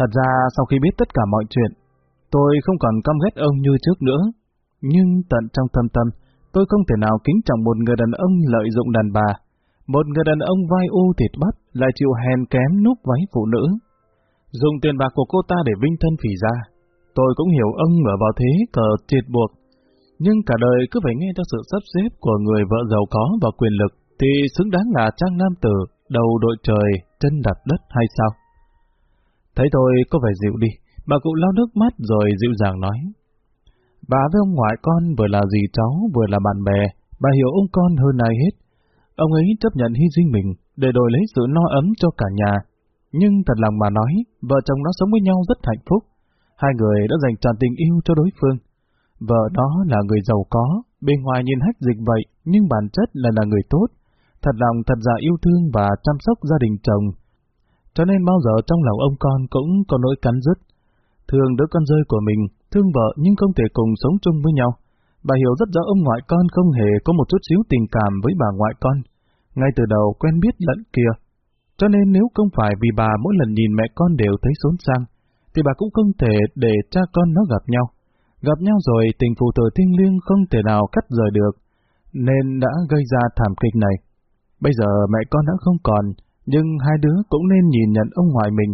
Thật ra sau khi biết tất cả mọi chuyện, tôi không còn căm ghét ông như trước nữa. Nhưng tận trong tâm tâm, tôi không thể nào kính trọng một người đàn ông lợi dụng đàn bà. Một người đàn ông vai u thịt bắp lại chịu hèn kém núp váy phụ nữ. Dùng tiền bạc của cô ta để vinh thân phỉ ra. Tôi cũng hiểu ông ở vào thế cờ triệt buộc. Nhưng cả đời cứ phải nghe theo sự sắp xếp của người vợ giàu có và quyền lực thì xứng đáng là trang nam tử, đầu đội trời, chân đặt đất hay sao? Thấy tôi có vẻ dịu đi, bà cụ lau nước mắt rồi dịu dàng nói. Bà với ông ngoại con vừa là dì cháu, vừa là bạn bè, bà hiểu ông con hơn ai hết. Ông ấy chấp nhận hy sinh mình để đổi lấy sự no ấm cho cả nhà. Nhưng thật lòng mà nói, vợ chồng nó sống với nhau rất hạnh phúc. Hai người đã dành tràn tình yêu cho đối phương. Vợ đó là người giàu có, bên ngoài nhìn hách dịch vậy, nhưng bản chất là là người tốt. Thật lòng thật dạ yêu thương và chăm sóc gia đình chồng. Cho nên bao giờ trong lòng ông con cũng có nỗi cắn rứt. Thương đứa con rơi của mình, thương vợ nhưng không thể cùng sống chung với nhau. Bà hiểu rất rõ ông ngoại con không hề có một chút xíu tình cảm với bà ngoại con. Ngay từ đầu quen biết lẫn kia. Cho nên nếu không phải vì bà mỗi lần nhìn mẹ con đều thấy xốn sang, thì bà cũng không thể để cha con nó gặp nhau. Gặp nhau rồi tình phụ tử thiên liêng không thể nào cắt rời được, nên đã gây ra thảm kịch này. Bây giờ mẹ con đã không còn, nhưng hai đứa cũng nên nhìn nhận ông ngoại mình.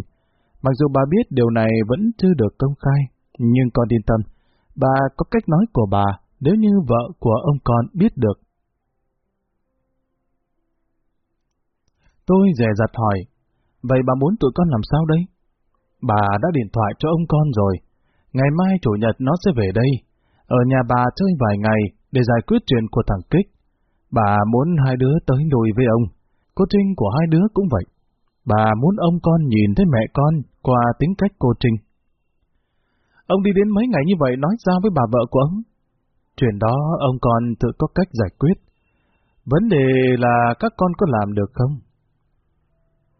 Mặc dù bà biết điều này vẫn chưa được công khai, nhưng con yên tâm, bà có cách nói của bà nếu như vợ của ông con biết được. Tôi dè dặt hỏi, vậy bà muốn tụi con làm sao đây? Bà đã điện thoại cho ông con rồi. Ngày mai chủ nhật nó sẽ về đây. Ở nhà bà chơi vài ngày để giải quyết chuyện của thằng Kích. Bà muốn hai đứa tới lùi với ông. Cô Trinh của hai đứa cũng vậy. Bà muốn ông con nhìn thấy mẹ con qua tính cách cô Trinh. Ông đi đến mấy ngày như vậy nói ra với bà vợ của ông? Chuyện đó ông con tự có cách giải quyết. Vấn đề là các con có làm được không?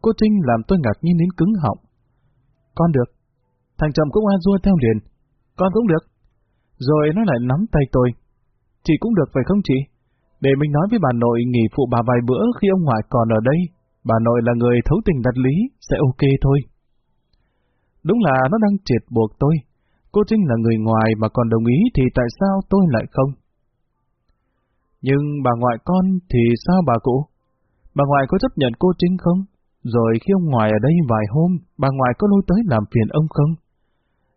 Cô Trinh làm tôi ngạc nhiên đến cứng họng. Con được. Thằng chồng cũng a dua theo liền. Con cũng được. Rồi nó lại nắm tay tôi. Chị cũng được phải không chị? Để mình nói với bà nội nghỉ phụ bà vài bữa khi ông ngoại còn ở đây. Bà nội là người thấu tình đặt lý, sẽ ok thôi. Đúng là nó đang triệt buộc tôi. Cô Trinh là người ngoài mà còn đồng ý thì tại sao tôi lại không? Nhưng bà ngoại con thì sao bà cụ? Bà ngoại có chấp nhận cô Trinh không? Rồi khi ông ngoại ở đây vài hôm, bà ngoại có lôi tới làm phiền ông không?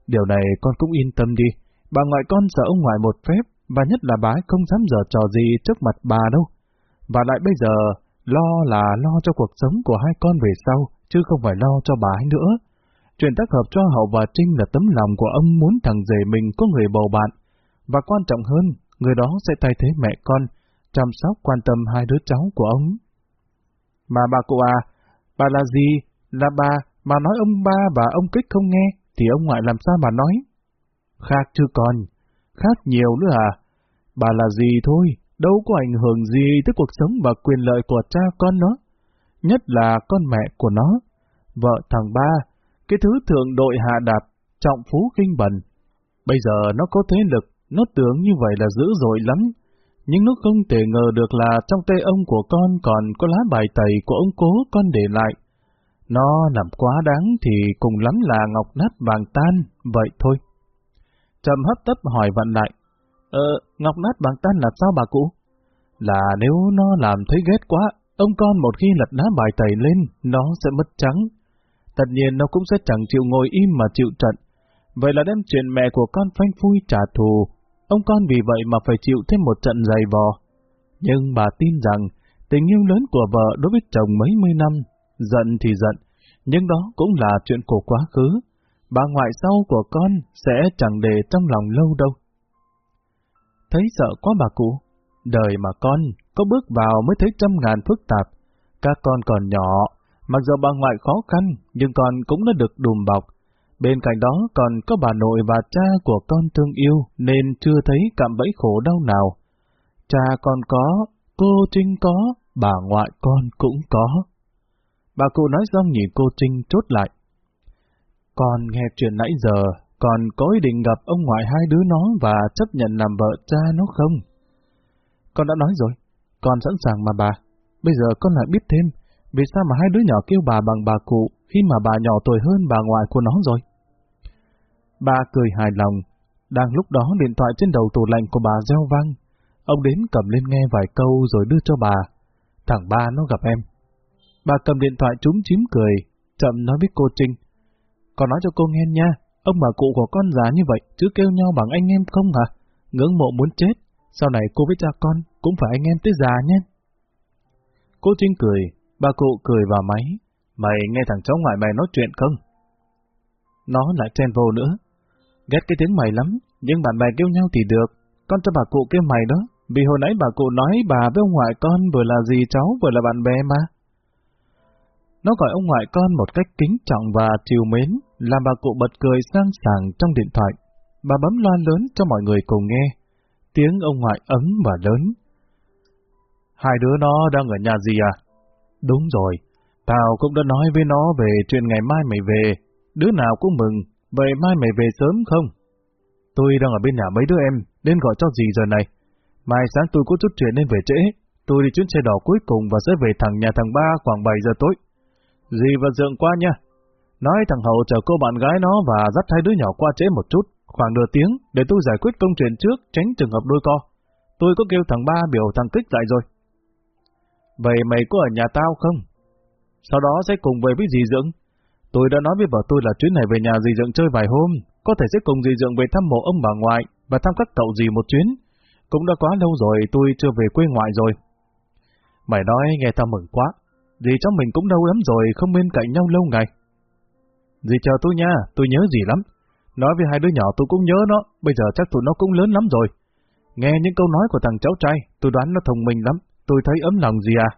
Điều này con cũng yên tâm đi. Bà ngoại con sợ ông ngoại một phép, và nhất là bà ấy không dám dở trò gì trước mặt bà đâu. Và lại bây giờ, lo là lo cho cuộc sống của hai con về sau, chứ không phải lo cho bà ấy nữa. Chuyện tác hợp cho Hậu và Trinh là tấm lòng của ông muốn thằng rể mình có người bầu bạn. Và quan trọng hơn, người đó sẽ thay thế mẹ con, chăm sóc quan tâm hai đứa cháu của ông. Mà bà cụ à, Bà là gì? Là bà, mà nói ông ba và ông kích không nghe, thì ông ngoại làm sao mà nói? Khác chứ con, khác nhiều nữa à? Bà là gì thôi, đâu có ảnh hưởng gì tới cuộc sống và quyền lợi của cha con nó. Nhất là con mẹ của nó, vợ thằng ba, cái thứ thượng đội hạ đạp, trọng phú kinh bần. Bây giờ nó có thế lực, nó tưởng như vậy là dữ dội lắm, nhưng nó không thể ngờ được là trong tay ông của con còn có lá bài tẩy của ông cố con để lại. Nó làm quá đáng thì cùng lắm là ngọc nát vàng tan, vậy thôi. Trầm hấp tấp hỏi vặn lại, Ờ, ngọc nát bằng tan là sao bà cụ? Là nếu nó làm thấy ghét quá, ông con một khi lật lá bài tẩy lên, nó sẽ mất trắng. Tất nhiên nó cũng sẽ chẳng chịu ngồi im mà chịu trận. Vậy là đem chuyện mẹ của con phanh phui trả thù, Ông con vì vậy mà phải chịu thêm một trận dày vò. Nhưng bà tin rằng tình yêu lớn của vợ đối với chồng mấy mươi năm, giận thì giận, nhưng đó cũng là chuyện của quá khứ. Bà ngoại sau của con sẽ chẳng để trong lòng lâu đâu. Thấy sợ quá bà cụ, đời mà con có bước vào mới thấy trăm ngàn phức tạp. Các con còn nhỏ, mặc dù bà ngoại khó khăn, nhưng con cũng đã được đùm bọc, Bên cạnh đó còn có bà nội và cha của con thương yêu nên chưa thấy cảm bẫy khổ đau nào. Cha con có, cô Trinh có, bà ngoại con cũng có. Bà cụ nói xong nhìn cô Trinh chốt lại. Con nghe chuyện nãy giờ, còn có ý định gặp ông ngoại hai đứa nó và chấp nhận làm vợ cha nó không? Con đã nói rồi, con sẵn sàng mà bà. Bây giờ con lại biết thêm, vì sao mà hai đứa nhỏ kêu bà bằng bà cụ khi mà bà nhỏ tuổi hơn bà ngoại của nó rồi? Bà cười hài lòng, đang lúc đó điện thoại trên đầu tủ lạnh của bà reo vang. Ông đến cầm lên nghe vài câu rồi đưa cho bà. Thằng ba nó gặp em. Bà cầm điện thoại trúng chím cười, chậm nói với cô Trinh. con nói cho cô nghe nha, ông bà cụ của con già như vậy, chứ kêu nhau bằng anh em không hả? Ngưỡng mộ muốn chết, sau này cô với cha con cũng phải anh em tới già nhé. Cô Trinh cười, bà cụ cười vào máy. Mày nghe thằng cháu ngoại mày nói chuyện không? Nó lại chen vô nữa. Ghét cái tiếng mày lắm, nhưng bạn bè kêu nhau thì được. Con cho bà cụ kêu mày đó, vì hồi nãy bà cụ nói bà với ông ngoại con vừa là gì cháu vừa là bạn bè mà. Nó gọi ông ngoại con một cách kính trọng và chiều mến, làm bà cụ bật cười sang sàng trong điện thoại. Bà bấm loa lớn cho mọi người cùng nghe. Tiếng ông ngoại ấm và lớn. Hai đứa nó đang ở nhà gì à? Đúng rồi, tao cũng đã nói với nó về chuyện ngày mai mày về. Đứa nào cũng mừng, vậy mai mày về sớm không? Tôi đang ở bên nhà mấy đứa em, nên gọi cho gì giờ này. Mai sáng tôi có chút chuyện nên về trễ. Tôi đi chuyến xe đỏ cuối cùng và sẽ về thẳng nhà thằng ba khoảng 7 giờ tối. Dì và Dượng qua nha. Nói thằng Hậu chờ cô bạn gái nó và dắt hai đứa nhỏ qua trễ một chút, khoảng nửa tiếng, để tôi giải quyết công chuyện trước, tránh trường hợp đôi co. Tôi có kêu thằng ba biểu thằng Kích lại rồi. Vậy mày có ở nhà tao không? Sau đó sẽ cùng về với dì Dưỡng. Tôi đã nói với vợ tôi là chuyến này về nhà dì Dưỡng chơi vài hôm, có thể sẽ cùng dì Dưỡng về thăm mộ ông bà ngoại và thăm các cậu dì một chuyến. Cũng đã quá lâu rồi tôi chưa về quê ngoại rồi. Mày nói nghe tao mừng quá, Dì cháu mình cũng lâu lắm rồi, không bên cạnh nhau lâu ngày. Dì chờ tôi nha, tôi nhớ dì lắm. Nói với hai đứa nhỏ tôi cũng nhớ nó, bây giờ chắc tụi nó cũng lớn lắm rồi. Nghe những câu nói của thằng cháu trai, tôi đoán nó thông minh lắm, tôi thấy ấm lòng gì à.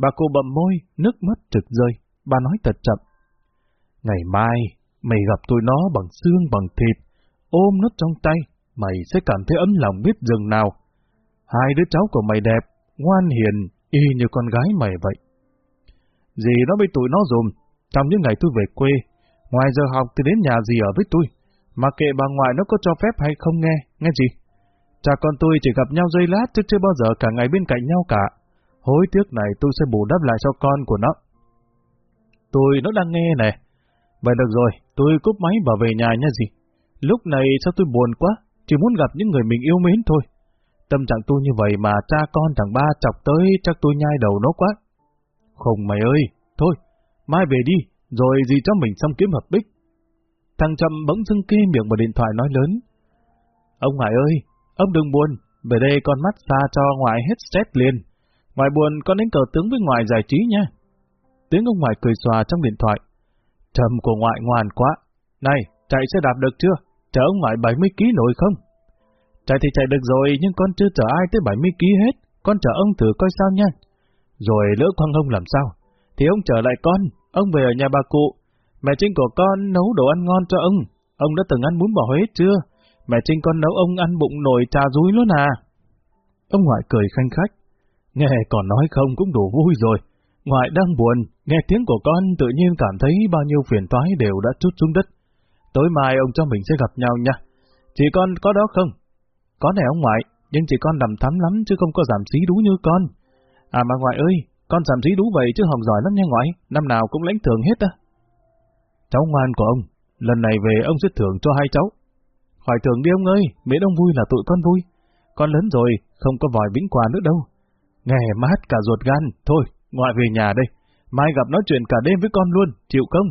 Bà cô bậm môi, nước mắt trực rơi, bà nói thật chậm. Ngày mai, mày gặp tụi nó bằng xương bằng thịt, ôm nó trong tay, mày sẽ cảm thấy ấm lòng biết rừng nào. Hai đứa cháu của mày đẹp, ngoan hiền, y như con gái mày vậy. Dì nó với tụi nó dùm, trong những ngày tôi về quê, ngoài giờ học thì đến nhà gì ở với tôi, mà kệ bà ngoại nó có cho phép hay không nghe, nghe gì? Cha con tôi chỉ gặp nhau giây lát chứ chưa bao giờ cả ngày bên cạnh nhau cả. Hối tiếc này tôi sẽ bù đắp lại cho con của nó. Tôi nó đang nghe này, Vậy được rồi, tôi cúp máy bảo về nhà nha gì. Lúc này sao tôi buồn quá, chỉ muốn gặp những người mình yêu mến thôi. Tâm trạng tôi như vậy mà cha con thằng ba chọc tới chắc tôi nhai đầu nó quá. Không mày ơi, thôi, mai về đi, rồi gì cho mình xong kiếm hợp bích. Thằng Trầm bỗng dưng kê miệng vào điện thoại nói lớn. Ông ngoại ơi, ông đừng buồn, về đây con mắt xa cho ngoại hết stress liền. Ngoại buồn con đến cờ tướng với ngoại giải trí nha. Tiếng ông ngoại cười xòa trong điện thoại. Trầm của ngoại ngoan quá. Này, chạy xe đạp được chưa? Chở ông ngoại 70 kg nổi không? Chạy thì chạy được rồi, nhưng con chưa chở ai tới 70 kg hết. Con chở ông thử coi sao nha. Rồi lỡ quăng ông làm sao? Thì ông trở lại con, ông về ở nhà bà cụ. Mẹ Trinh của con nấu đồ ăn ngon cho ông. Ông đã từng ăn bún bò Huế chưa? Mẹ Trinh con nấu ông ăn bụng nồi trà rúi luôn à. Ông ngoại cười khanh khách. Nghe còn nói không cũng đủ vui rồi. Ngoại đang buồn, nghe tiếng của con tự nhiên cảm thấy bao nhiêu phiền toái đều đã trút xuống đất. Tối mai ông cho mình sẽ gặp nhau nha. Chị con có đó không? Có này ông ngoại, nhưng chị con đầm thắm lắm chứ không có giảm xí đú như con. À mà ngoại ơi, con giảm dí đú vậy chứ học giỏi lắm nha ngoại, năm nào cũng lãnh thưởng hết á. Cháu ngoan của ông, lần này về ông sẽ thưởng cho hai cháu. khỏi thưởng đi ông ơi, miễn ông vui là tụi con vui. Con lớn rồi, không có vòi bĩnh quà nữa đâu. Nghe mát cả ruột gan, thôi, ngoại về nhà đây. Mai gặp nói chuyện cả đêm với con luôn, chịu không?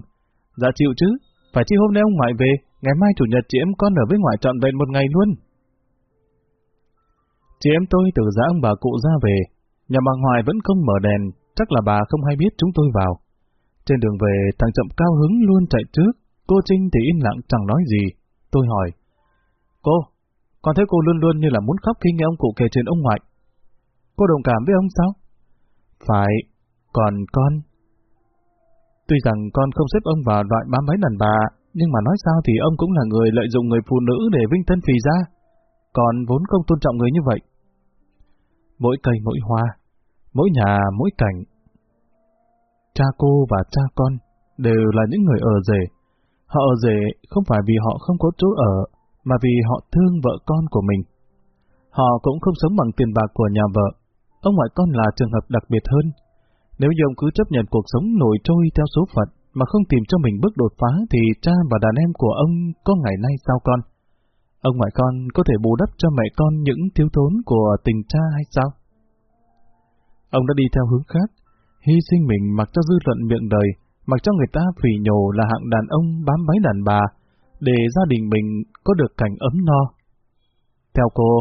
Dạ chịu chứ, phải chi hôm nay ông ngoại về, ngày mai chủ nhật chị em con ở với ngoại trọn vẹn một ngày luôn. Chị em tôi từ giã ông bà cụ ra về, Nhà bà Hoài vẫn không mở đèn, chắc là bà không hay biết chúng tôi vào. Trên đường về, thằng Chậm cao hứng luôn chạy trước, cô Trinh thì im lặng chẳng nói gì. Tôi hỏi, Cô, con thấy cô luôn luôn như là muốn khóc khi nghe ông cụ kể chuyện ông ngoại. Cô đồng cảm với ông sao? Phải, còn con... Tuy rằng con không xếp ông vào loại bám mấy đàn bà, nhưng mà nói sao thì ông cũng là người lợi dụng người phụ nữ để vinh thân phì ra. Còn vốn không tôn trọng người như vậy. Mỗi cây mỗi hoa, mỗi nhà, mỗi cảnh. Cha cô và cha con đều là những người ở rể. Họ ở rể không phải vì họ không có chỗ ở, mà vì họ thương vợ con của mình. Họ cũng không sống bằng tiền bạc của nhà vợ. Ông ngoại con là trường hợp đặc biệt hơn. Nếu như ông cứ chấp nhận cuộc sống nổi trôi theo số phận mà không tìm cho mình bước đột phá thì cha và đàn em của ông có ngày nay sao con? Ông ngoại con có thể bù đắp cho mẹ con những thiếu thốn của tình cha hay sao? Ông đã đi theo hướng khác, hy sinh mình mặc cho dư luận miệng đời, mặc cho người ta phỉ nhổ là hạng đàn ông bám váy đàn bà, để gia đình mình có được cảnh ấm no. Theo cô,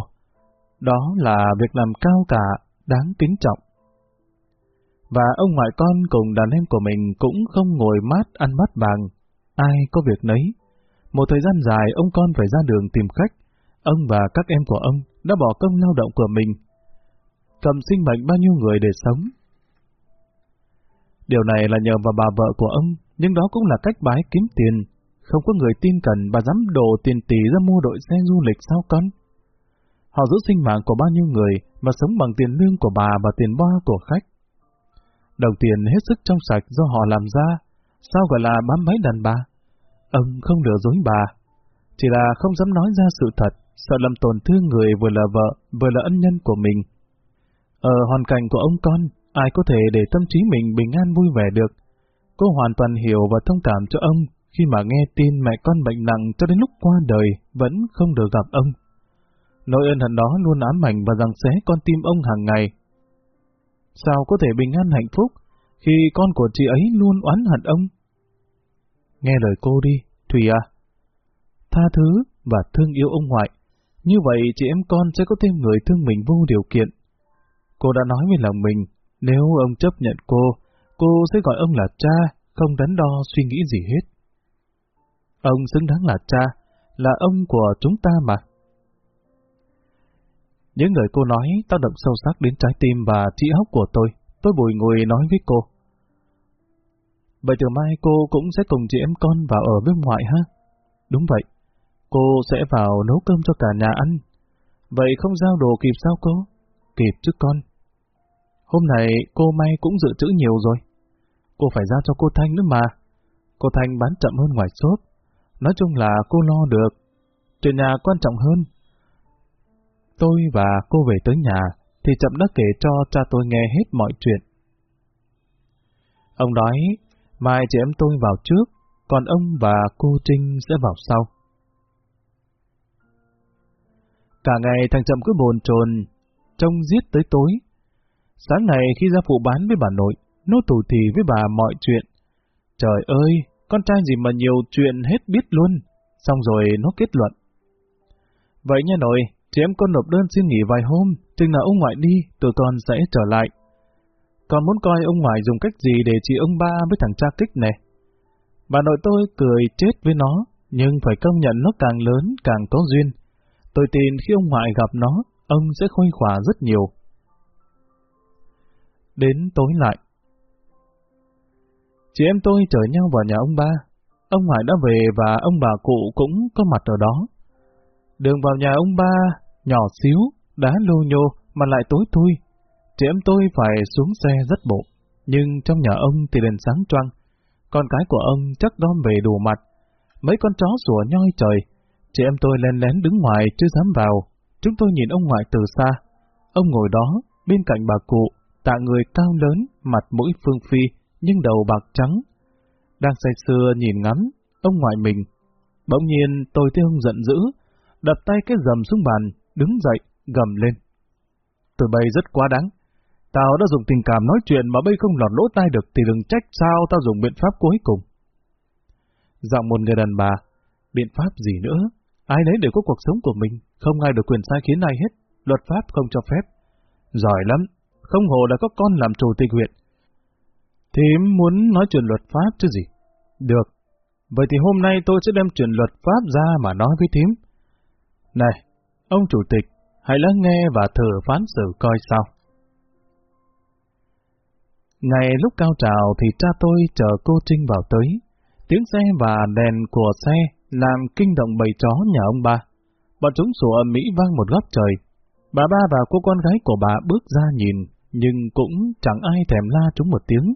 đó là việc làm cao cả, đáng kính trọng. Và ông ngoại con cùng đàn em của mình cũng không ngồi mát ăn mát vàng, ai có việc nấy. Một thời gian dài ông con phải ra đường tìm khách, ông và các em của ông đã bỏ công lao động của mình, cầm sinh mệnh bao nhiêu người để sống. Điều này là nhờ vào bà vợ của ông, nhưng đó cũng là cách bái kiếm tiền. Không có người tin cần bà dám đổ tiền tỷ ra mua đội xe du lịch sao con? Họ giữ sinh mạng của bao nhiêu người mà sống bằng tiền lương của bà và tiền boa của khách. Đồng tiền hết sức trong sạch do họ làm ra, sao gọi là bám váy đàn bà? Ông không lừa dối bà, chỉ là không dám nói ra sự thật, sợ làm tổn thương người vừa là vợ, vừa là ân nhân của mình. Ở hoàn cảnh của ông con, ai có thể để tâm trí mình bình an vui vẻ được. Cô hoàn toàn hiểu và thông cảm cho ông khi mà nghe tin mẹ con bệnh nặng cho đến lúc qua đời vẫn không được gặp ông. Nỗi ân hận đó luôn ám ảnh và rằng xé con tim ông hàng ngày. Sao có thể bình an hạnh phúc khi con của chị ấy luôn oán hận ông? Nghe lời cô đi, Thùy à. Tha thứ và thương yêu ông ngoại. Như vậy chị em con sẽ có thêm người thương mình vô điều kiện. Cô đã nói với lòng mình, nếu ông chấp nhận cô, cô sẽ gọi ông là cha, không đắn đo suy nghĩ gì hết. Ông xứng đáng là cha, là ông của chúng ta mà. Những lời cô nói tác động sâu sắc đến trái tim và trí óc của tôi. Tôi bùi ngồi nói với cô. Vậy từ mai cô cũng sẽ cùng chị em con vào ở với ngoại ha? Đúng vậy. Cô sẽ vào nấu cơm cho cả nhà ăn. Vậy không giao đồ kịp sao cô? Kịp chứ con. Hôm nay cô may cũng dự trữ nhiều rồi. Cô phải ra cho cô Thanh nữa mà. Cô Thanh bán chậm hơn ngoài shop. Nói chung là cô lo được. Chuyện nhà quan trọng hơn. Tôi và cô về tới nhà, thì chậm đã kể cho cha tôi nghe hết mọi chuyện. Ông nói, mai chị em tôi vào trước, còn ông và cô Trinh sẽ vào sau. Cả ngày thằng Chậm cứ bồn chồn, trông giết tới tối. Sáng ngày khi ra phụ bán với bà nội, nó tù thì với bà mọi chuyện. Trời ơi, con trai gì mà nhiều chuyện hết biết luôn. Xong rồi nó kết luận. Vậy nha nội, chị em con nộp đơn xin nghỉ vài hôm, chừng nào ông ngoại đi, tụi con sẽ trở lại. Con muốn coi ông ngoại dùng cách gì để chị ông ba với thằng cha kích này. Bà nội tôi cười chết với nó, nhưng phải công nhận nó càng lớn càng có duyên. Tôi tin khi ông ngoại gặp nó, ông sẽ khôi khỏa rất nhiều. Đến tối lại, Chị em tôi chở nhau vào nhà ông ba. Ông ngoại đã về và ông bà cụ cũng có mặt ở đó. Đường vào nhà ông ba, nhỏ xíu, đá lô nhô mà lại tối thui. Chị em tôi phải xuống xe rất bộ. Nhưng trong nhà ông thì đèn sáng trăng. Con cái của ông chắc đom về đủ mặt. Mấy con chó sủa nhoi trời. Chị em tôi len lén đứng ngoài chưa dám vào. Chúng tôi nhìn ông ngoại từ xa. Ông ngồi đó, bên cạnh bà cụ, tạ người cao lớn, mặt mũi phương phi, nhưng đầu bạc trắng. Đang say sưa nhìn ngắm, ông ngoại mình. Bỗng nhiên tôi thấy ông giận dữ, đập tay cái dầm xuống bàn, đứng dậy, gầm lên. Từ bây rất quá đáng. Tao đã dùng tình cảm nói chuyện mà bây không lọt lỗ tai được thì đừng trách sao tao dùng biện pháp cuối cùng. Giọng một người đàn bà, biện pháp gì nữa? Ai nấy đều có cuộc sống của mình, không ai được quyền sai khiến ai hết, luật pháp không cho phép. Giỏi lắm, không hồ là có con làm chủ tịch huyện, Thím muốn nói chuyện luật pháp chứ gì? Được. Vậy thì hôm nay tôi sẽ đem chuyện luật pháp ra mà nói với thím. Này, ông chủ tịch, hãy lắng nghe và thử phán xử coi sao. Ngày lúc cao trào thì cha tôi chờ cô Trinh vào tới. Tiếng xe và đèn của xe làm kinh động bầy chó nhà ông ba. Bọn chúng sủa mỹ vang một góc trời. Bà ba và cô con gái của bà bước ra nhìn, nhưng cũng chẳng ai thèm la chúng một tiếng.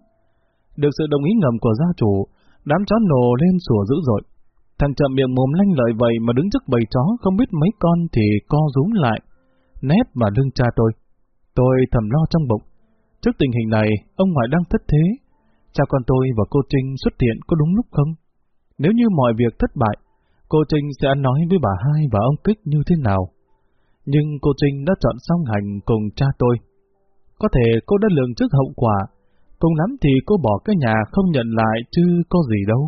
Được sự đồng ý ngầm của gia chủ, đám chó nổ lên sủa dữ dội. Thằng chậm miệng mồm lanh lợi vậy mà đứng trước bầy chó không biết mấy con thì co rúm lại, nép vào lưng cha tôi. Tôi thầm lo trong bụng. Trước tình hình này, ông ngoại đang thất thế. Cha con tôi và cô Trinh xuất hiện có đúng lúc không? Nếu như mọi việc thất bại, cô Trinh sẽ nói với bà hai và ông Kích như thế nào? Nhưng cô Trinh đã chọn song hành cùng cha tôi. Có thể cô đã lường trước hậu quả, cùng lắm thì cô bỏ cái nhà không nhận lại chứ có gì đâu.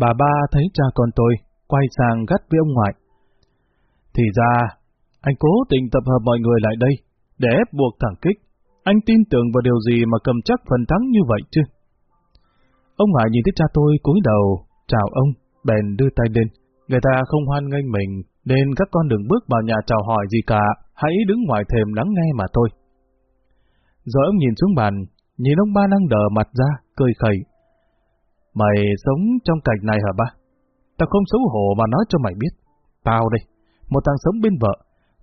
Bà ba thấy cha con tôi, quay sang gắt với ông ngoại. Thì ra, anh cố tình tập hợp mọi người lại đây, để ép buộc thẳng kích. Anh tin tưởng vào điều gì mà cầm chắc phần thắng như vậy chứ? Ông ngoại nhìn thấy cha tôi cúi đầu, chào ông, bèn đưa tay lên. Người ta không hoan nghênh mình, nên các con đừng bước vào nhà chào hỏi gì cả, hãy đứng ngoài thềm lắng nghe mà thôi. Rồi ông nhìn xuống bàn, nhìn ông ba đang đờ mặt ra, cười khẩy. Mày sống trong cảnh này hả ba? Tao không xấu hổ mà nói cho mày biết. Tao đây, một thằng sống bên vợ,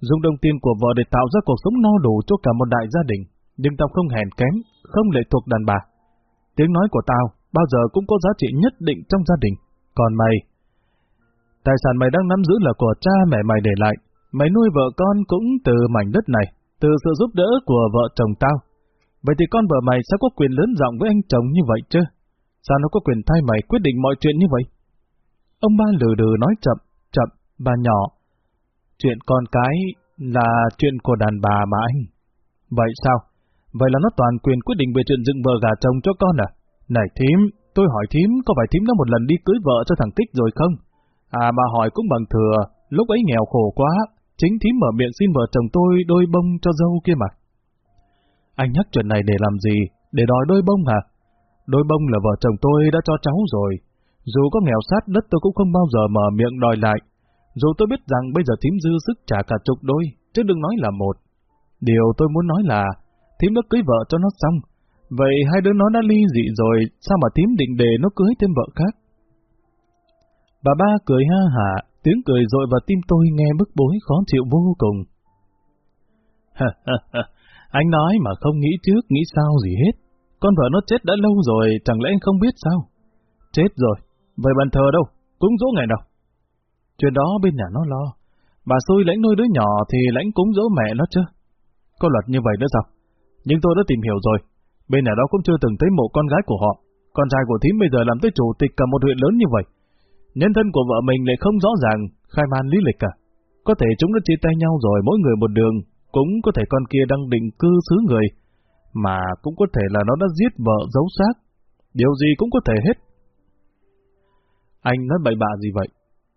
dùng đồng tiền của vợ để tạo ra cuộc sống no đủ cho cả một đại gia đình, nhưng tao không hèn kém, không lệ thuộc đàn bà. Tiếng nói của tao bao giờ cũng có giá trị nhất định trong gia đình. Còn mày, tài sản mày đang nắm giữ là của cha mẹ mày để lại. Mày nuôi vợ con cũng từ mảnh đất này, từ sự giúp đỡ của vợ chồng tao. Vậy thì con vợ mày sao có quyền lớn rộng với anh chồng như vậy chứ? Sao nó có quyền thay mày quyết định mọi chuyện như vậy? Ông ba lừ đừ nói chậm, chậm, bà nhỏ. Chuyện con cái là chuyện của đàn bà mà anh. Vậy sao? Vậy là nó toàn quyền quyết định về chuyện dựng vợ gà chồng cho con à? Này thím, tôi hỏi thím có phải thím đã một lần đi cưới vợ cho thằng Kích rồi không? À mà hỏi cũng bằng thừa, lúc ấy nghèo khổ quá, chính thím mở miệng xin vợ chồng tôi đôi bông cho dâu kia mà. Anh nhắc chuyện này để làm gì? Để đòi đôi bông hả? Đôi bông là vợ chồng tôi đã cho cháu rồi. Dù có nghèo sát đất tôi cũng không bao giờ mở miệng đòi lại. Dù tôi biết rằng bây giờ thím dư sức trả cả chục đôi, chứ đừng nói là một. Điều tôi muốn nói là, thím đã cưới vợ cho nó xong, Vậy hai đứa nó đã ly dị rồi, sao mà Thím định để nó cưới thêm vợ khác? Bà ba cười ha hả, tiếng cười rội vào tim tôi nghe bức bối khó chịu vô cùng anh nói mà không nghĩ trước, nghĩ sau gì hết. Con vợ nó chết đã lâu rồi, chẳng lẽ anh không biết sao? Chết rồi, vậy bàn thờ đâu, cúng dỗ ngày nào? Chuyện đó bên nhà nó lo. Bà xui lãnh nuôi đứa nhỏ thì lãnh cúng dỗ mẹ nó chứ. Có luật như vậy nữa sao? Nhưng tôi đã tìm hiểu rồi, Bên nhà đó cũng chưa từng thấy mộ con gái của họ. Con trai của thím bây giờ làm tới chủ tịch cả một huyện lớn như vậy. Nhân thân của vợ mình lại không rõ ràng, khai man lý lịch cả. Có thể chúng đã chia tay nhau rồi mỗi người một đường, cũng có thể con kia đang định cư xứ người, mà cũng có thể là nó đã giết vợ giấu xác. Điều gì cũng có thể hết. Anh nói bậy bạ gì vậy?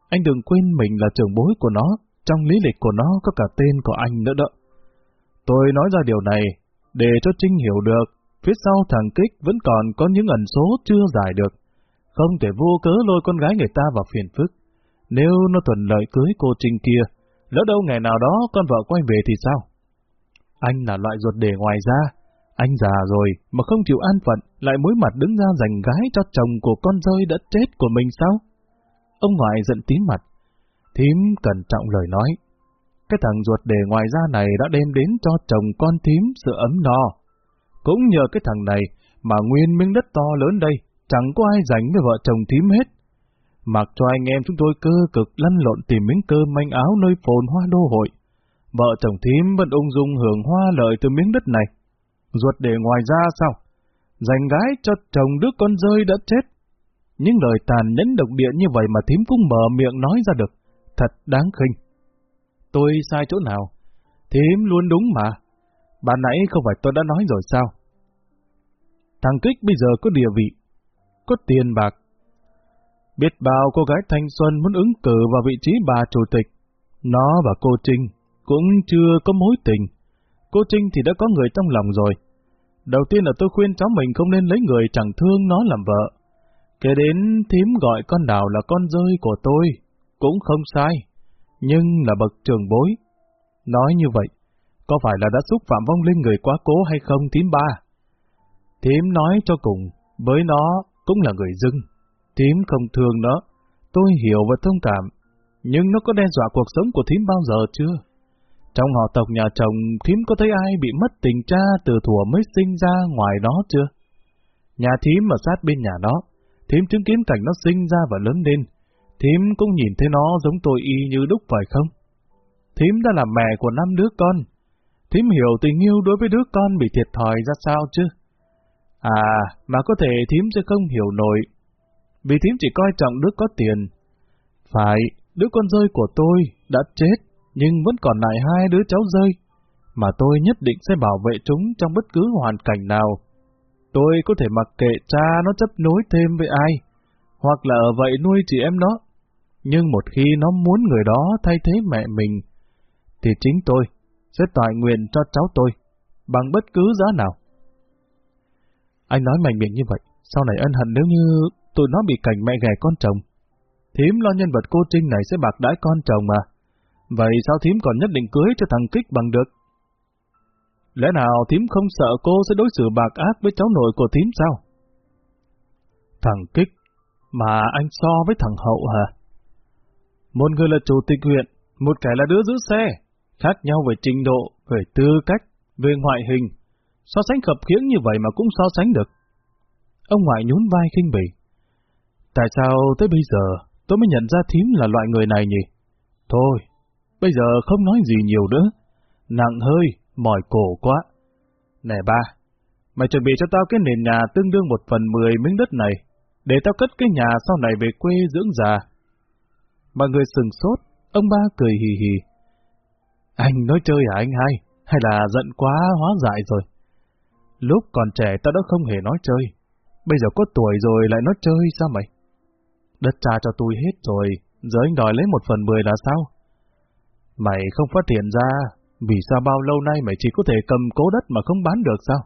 Anh đừng quên mình là trưởng bối của nó, trong lý lịch của nó có cả tên của anh nữa đó. Tôi nói ra điều này để cho Trinh hiểu được Phía sau thằng Kích vẫn còn có những ẩn số chưa giải được. Không thể vô cớ lôi con gái người ta vào phiền phức. Nếu nó thuận lợi cưới cô Trinh kia, lỡ đâu ngày nào đó con vợ quay về thì sao? Anh là loại ruột để ngoài ra. Anh già rồi mà không chịu an phận, lại mối mặt đứng ra giành gái cho chồng của con rơi đã chết của mình sao? Ông ngoại giận tím mặt. Thím cẩn trọng lời nói. Cái thằng ruột để ngoài ra này đã đem đến cho chồng con thím sự ấm no. Cũng nhờ cái thằng này mà nguyên miếng đất to lớn đây, chẳng có ai dành với vợ chồng thím hết. Mặc cho anh em chúng tôi cơ cực lăn lộn tìm miếng cơm manh áo nơi phồn hoa đô hội. Vợ chồng thím vẫn ung dung hưởng hoa lợi từ miếng đất này. Ruột để ngoài ra sao? Dành gái cho chồng đứa con rơi đã chết. Những lời tàn nhẫn độc địa như vậy mà thím cũng mở miệng nói ra được. Thật đáng khinh. Tôi sai chỗ nào? Thím luôn đúng mà. Bạn nãy không phải tôi đã nói rồi sao? Thằng Kích bây giờ có địa vị, có tiền bạc. Biết bao cô gái thanh xuân muốn ứng cử vào vị trí bà chủ tịch. Nó và cô Trinh cũng chưa có mối tình. Cô Trinh thì đã có người trong lòng rồi. Đầu tiên là tôi khuyên cháu mình không nên lấy người chẳng thương nó làm vợ. Kể đến thím gọi con đào là con rơi của tôi, cũng không sai, nhưng là bậc trường bối. Nói như vậy, có phải là đã xúc phạm vong linh người quá cố hay không thím ba? Thím nói cho cùng, với nó cũng là người dưng. Thím không thương nó, tôi hiểu và thông cảm, nhưng nó có đe dọa cuộc sống của thím bao giờ chưa? Trong họ tộc nhà chồng, thím có thấy ai bị mất tình cha từ thuở mới sinh ra ngoài nó chưa? Nhà thím ở sát bên nhà nó, thím chứng kiến cảnh nó sinh ra và lớn lên, thím cũng nhìn thấy nó giống tôi y như đúc phải không? Thím đã là mẹ của năm đứa con, thím hiểu tình yêu đối với đứa con bị thiệt thòi ra sao chứ? À, mà có thể thím sẽ không hiểu nổi. Vì thím chỉ coi trọng đứa có tiền. Phải, đứa con rơi của tôi đã chết, nhưng vẫn còn lại hai đứa cháu rơi, mà tôi nhất định sẽ bảo vệ chúng trong bất cứ hoàn cảnh nào. Tôi có thể mặc kệ cha nó chấp nối thêm với ai, hoặc là ở vậy nuôi chị em nó. Nhưng một khi nó muốn người đó thay thế mẹ mình, thì chính tôi sẽ tòa nguyện cho cháu tôi, bằng bất cứ giá nào. Anh nói mạnh miệng như vậy, sau này ân hận nếu như tụi nó bị cảnh mẹ ghẻ con chồng. Thím lo nhân vật cô Trinh này sẽ bạc đãi con chồng mà. Vậy sao thím còn nhất định cưới cho thằng Kích bằng được? Lẽ nào thím không sợ cô sẽ đối xử bạc ác với cháu nội của thím sao? Thằng Kích, mà anh so với thằng Hậu hả? Một người là chủ tịch huyện, một kẻ là đứa giữ xe, khác nhau về trình độ, về tư cách, về ngoại hình. So sánh khập khiễng như vậy mà cũng so sánh được. Ông ngoại nhún vai khinh bỉ. Tại sao tới bây giờ tôi mới nhận ra thím là loại người này nhỉ? Thôi, bây giờ không nói gì nhiều nữa. Nặng hơi, mỏi cổ quá. Nè ba, mày chuẩn bị cho tao cái nền nhà tương đương một phần mười miếng đất này, để tao cất cái nhà sau này về quê dưỡng già. Mọi người sừng sốt, ông ba cười hì hì. Anh nói chơi à anh hai? Hay là giận quá hóa dại rồi? Lúc còn trẻ tao đã không hề nói chơi. Bây giờ có tuổi rồi lại nói chơi sao mày? Đất cha cho tôi hết rồi, giờ anh đòi lấy một phần mười là sao? Mày không phát hiện ra, vì sao bao lâu nay mày chỉ có thể cầm cố đất mà không bán được sao?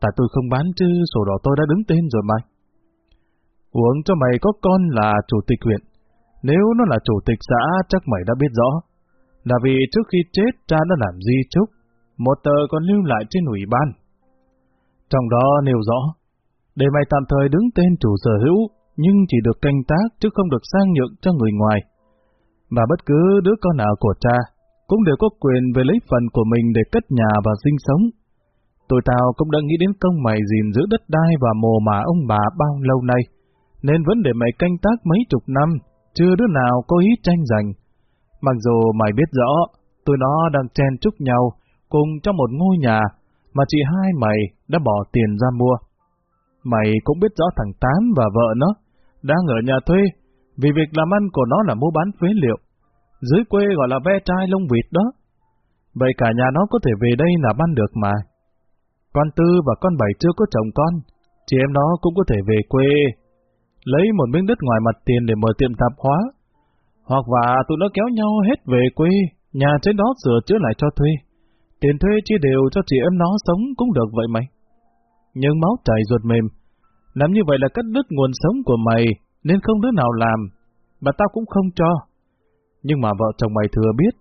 Tại tôi không bán chứ, sổ đỏ tôi đã đứng tên rồi mày. Uống cho mày có con là chủ tịch huyện. Nếu nó là chủ tịch xã, chắc mày đã biết rõ. Là vì trước khi chết cha nó làm di trúc, một tờ còn lưu lại trên ủy ban. Trong đó nêu rõ, để mày tạm thời đứng tên chủ sở hữu, nhưng chỉ được canh tác chứ không được sang nhượng cho người ngoài. Và bất cứ đứa con nào của cha cũng đều có quyền về lấy phần của mình để cất nhà và sinh sống. Tôi tao cũng đã nghĩ đến công mày gìn giữ đất đai và mồ mả ông bà bao lâu nay, nên vẫn để mày canh tác mấy chục năm, chưa đứa nào có ý tranh giành. Mặc dù mày biết rõ, tụi nó đang chen chúc nhau cùng trong một ngôi nhà mà chị hai mày đã bỏ tiền ra mua. Mày cũng biết rõ thằng Tám và vợ nó đang ở nhà thuê vì việc làm ăn của nó là mua bán phế liệu. Dưới quê gọi là ve trai lông vịt đó. Vậy cả nhà nó có thể về đây làm ăn được mà. Con Tư và con Bảy chưa có chồng con, chị em nó cũng có thể về quê, lấy một miếng đất ngoài mặt tiền để mở tiệm tạp hóa. Hoặc và tụi nó kéo nhau hết về quê, nhà trên đó sửa chữa lại cho thuê. Tiền thuê chia đều cho chị em nó sống cũng được vậy mày. Nhưng máu chảy ruột mềm, làm như vậy là cắt đứt nguồn sống của mày, nên không đứa nào làm, và tao cũng không cho. Nhưng mà vợ chồng mày thừa biết,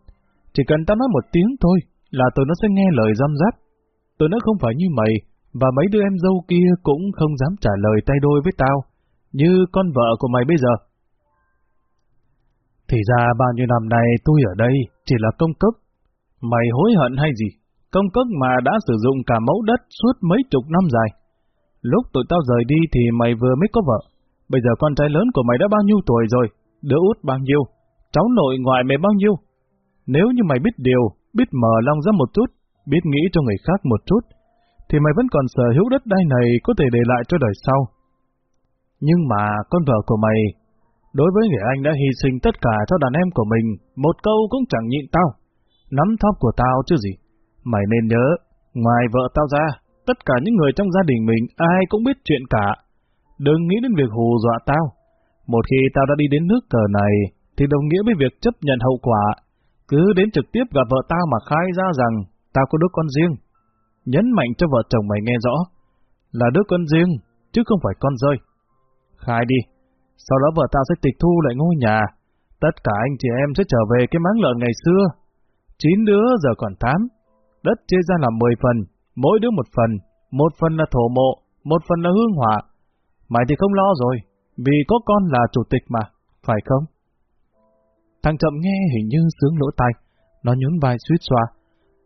chỉ cần tao nói một tiếng thôi là tụi nó sẽ nghe lời giam giáp. Tụi nó không phải như mày, và mấy đứa em dâu kia cũng không dám trả lời tay đôi với tao, như con vợ của mày bây giờ. Thì ra bao nhiêu năm nay tôi ở đây chỉ là công cốc. Mày hối hận hay gì? Công cốc mà đã sử dụng cả mẫu đất suốt mấy chục năm dài. Lúc tụi tao rời đi thì mày vừa mới có vợ. Bây giờ con trai lớn của mày đã bao nhiêu tuổi rồi? Đứa út bao nhiêu? cháu nội ngoại mày bao nhiêu? Nếu như mày biết điều, biết mở lòng ra một chút, biết nghĩ cho người khác một chút, thì mày vẫn còn sở hữu đất đai này có thể để lại cho đời sau. Nhưng mà con vợ của mày, đối với người anh đã hy sinh tất cả cho đàn em của mình, một câu cũng chẳng nhịn tao. Nắm thóp của tao chứ gì. Mày nên nhớ, ngoài vợ tao ra, tất cả những người trong gia đình mình ai cũng biết chuyện cả. Đừng nghĩ đến việc hù dọa tao. Một khi tao đã đi đến nước cờ này, thì đồng nghĩa với việc chấp nhận hậu quả. Cứ đến trực tiếp gặp vợ tao mà khai ra rằng tao có đứa con riêng. Nhấn mạnh cho vợ chồng mày nghe rõ, là đứa con riêng, chứ không phải con rơi. Khai đi, sau đó vợ tao sẽ tịch thu lại ngôi nhà. Tất cả anh chị em sẽ trở về cái máng lợn ngày xưa. Chín đứa giờ còn tám. Đất chia ra làm mười phần, mỗi đứa một phần. Một phần là thổ mộ, một phần là hương hỏa. Mày thì không lo rồi, vì có con là chủ tịch mà, phải không? Thằng chậm nghe hình như sướng lỗ tai, nó nhún vai suýt xoa.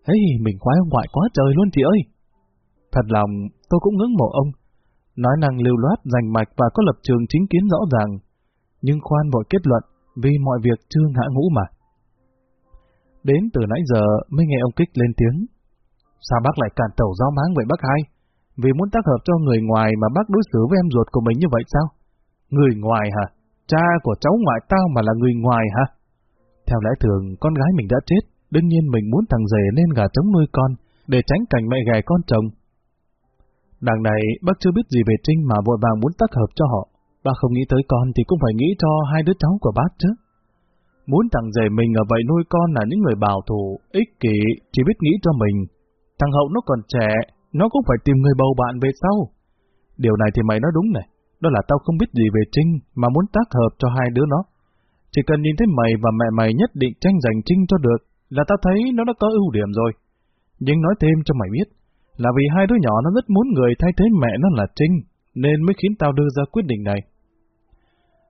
Hey, mình khoái ông ngoại quá trời luôn chị ơi. Thật lòng, tôi cũng ngưỡng mộ ông. Nói năng lưu loát, rành mạch và có lập trường chính kiến rõ ràng. Nhưng khoan vội kết luận, vì mọi việc chưa ngã ngũ mà. Đến từ nãy giờ mới nghe ông Kích lên tiếng. Sao bác lại cản tẩu giao máng vậy bác hai? Vì muốn tác hợp cho người ngoài mà bác đối xử với em ruột của mình như vậy sao? Người ngoài hả? Cha của cháu ngoại tao mà là người ngoài hả? Theo lẽ thường, con gái mình đã chết, đương nhiên mình muốn thằng rể nên gà trống nuôi con, để tránh cảnh mẹ gài con chồng. Đằng này, bác chưa biết gì về Trinh mà vội vàng muốn tác hợp cho họ. Bác không nghĩ tới con thì cũng phải nghĩ cho hai đứa cháu của bác chứ. Muốn thằng rể mình ở vậy nuôi con là những người bảo thủ, ích kỷ, chỉ biết nghĩ cho mình. Thằng Hậu nó còn trẻ, nó cũng phải tìm người bầu bạn về sau. Điều này thì mày nói đúng này, đó là tao không biết gì về Trinh mà muốn tác hợp cho hai đứa nó. Chỉ cần nhìn thấy mày và mẹ mày nhất định tranh giành Trinh cho được, là tao thấy nó đã có ưu điểm rồi. Nhưng nói thêm cho mày biết, là vì hai đứa nhỏ nó rất muốn người thay thế mẹ nó là Trinh, nên mới khiến tao đưa ra quyết định này.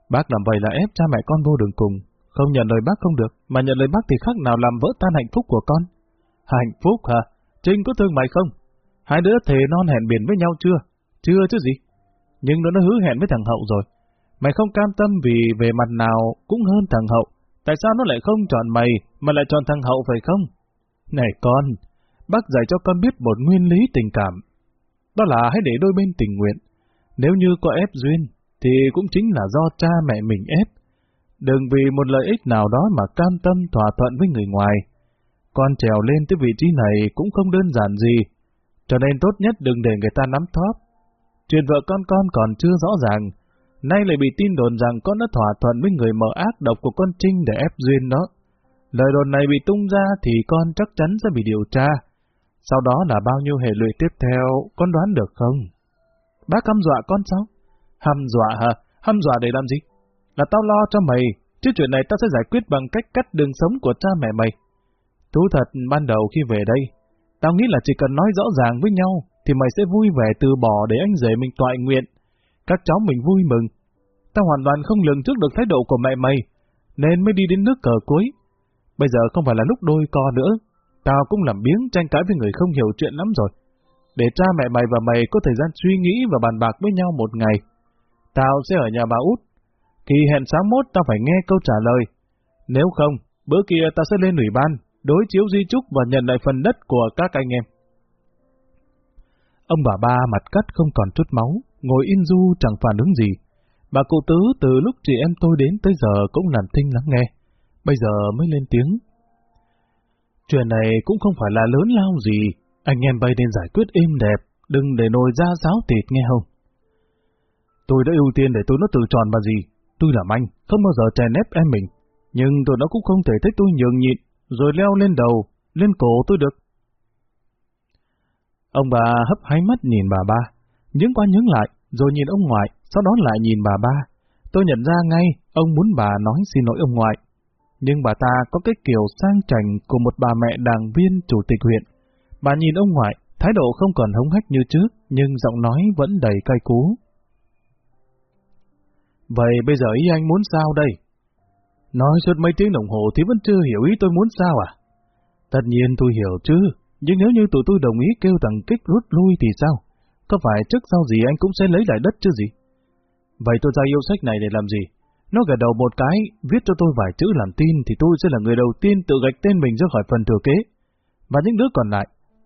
Bác làm vậy là ép cha mẹ con vô đường cùng, không nhận lời bác không được, mà nhận lời bác thì khác nào làm vỡ tan hạnh phúc của con. Hạnh phúc hả? Trinh có thương mày không? Hai đứa thề non hẹn biển với nhau chưa? Chưa chứ gì? Nhưng nó đã hứa hẹn với thằng Hậu rồi. Mày không cam tâm vì về mặt nào cũng hơn thằng Hậu. Tại sao nó lại không chọn mày mà lại chọn thằng Hậu phải không? Này con, bác dạy cho con biết một nguyên lý tình cảm. Đó là hãy để đôi bên tình nguyện. Nếu như có ép duyên, thì cũng chính là do cha mẹ mình ép. Đừng vì một lợi ích nào đó mà cam tâm thỏa thuận với người ngoài. Con trèo lên tới vị trí này cũng không đơn giản gì, cho nên tốt nhất đừng để người ta nắm thóp. Chuyện vợ con con còn chưa rõ ràng, nay lại bị tin đồn rằng con đã thỏa thuận với người mở ác độc của con Trinh để ép duyên nó. Lời đồn này bị tung ra thì con chắc chắn sẽ bị điều tra. Sau đó là bao nhiêu hệ lụy tiếp theo, con đoán được không? Bác hăm dọa con sao? Hăm dọa hả? Hăm dọa để làm gì? Là tao lo cho mày, chứ chuyện này tao sẽ giải quyết bằng cách cắt đường sống của cha mẹ mày. Thú thật, ban đầu khi về đây, tao nghĩ là chỉ cần nói rõ ràng với nhau, thì mày sẽ vui vẻ từ bỏ để anh rể mình toại nguyện. Các cháu mình vui mừng. Tao hoàn toàn không lường trước được thái độ của mẹ mày, nên mới đi đến nước cờ cuối. Bây giờ không phải là lúc đôi co nữa, tao cũng làm biếng tranh cãi với người không hiểu chuyện lắm rồi. Để cha mẹ mày và mày có thời gian suy nghĩ và bàn bạc với nhau một ngày. Tao sẽ ở nhà bà út. Kỳ hẹn sáng mốt tao phải nghe câu trả lời. Nếu không, bữa kia tao sẽ lên ủy ban, đối chiếu di trúc và nhận lại phần đất của các anh em. Ông bà ba mặt cắt không còn chút máu, ngồi in du chẳng phản ứng gì. Bà cụ tứ từ lúc chị em tôi đến tới giờ cũng làm thinh lắng nghe. Bây giờ mới lên tiếng. Chuyện này cũng không phải là lớn lao gì, anh em bay nên giải quyết êm đẹp, đừng để nồi ra giáo tịt nghe không. Tôi đã ưu tiên để tôi nó từ tròn mà gì, tôi làm anh, không bao giờ chèn ép em mình, nhưng tôi nó cũng không thể thích tôi nhường nhịn, rồi leo lên đầu, lên cổ tôi được. Ông bà hấp hai mắt nhìn bà ba, nhướng qua nhướng lại, rồi nhìn ông ngoại, sau đó lại nhìn bà ba. Tôi nhận ra ngay, ông muốn bà nói xin lỗi ông ngoại. Nhưng bà ta có cái kiểu sang chảnh của một bà mẹ đảng viên chủ tịch huyện. Bà nhìn ông ngoại, thái độ không còn hống hách như trước, nhưng giọng nói vẫn đầy cay cú. Vậy bây giờ ý anh muốn sao đây? Nói suốt mấy tiếng đồng hồ thì vẫn chưa hiểu ý tôi muốn sao à? Tất nhiên tôi hiểu chứ, nhưng nếu như tụi tôi đồng ý kêu thằng kích rút lui thì sao? Có phải trước sau gì anh cũng sẽ lấy lại đất chứ gì? Vậy tôi ra yêu sách này để làm gì? Nó gật đầu một cái, viết cho tôi vài chữ làm tin thì tôi sẽ là người đầu tiên tự gạch tên mình ra khỏi phần thừa kế. Và những đứa còn lại,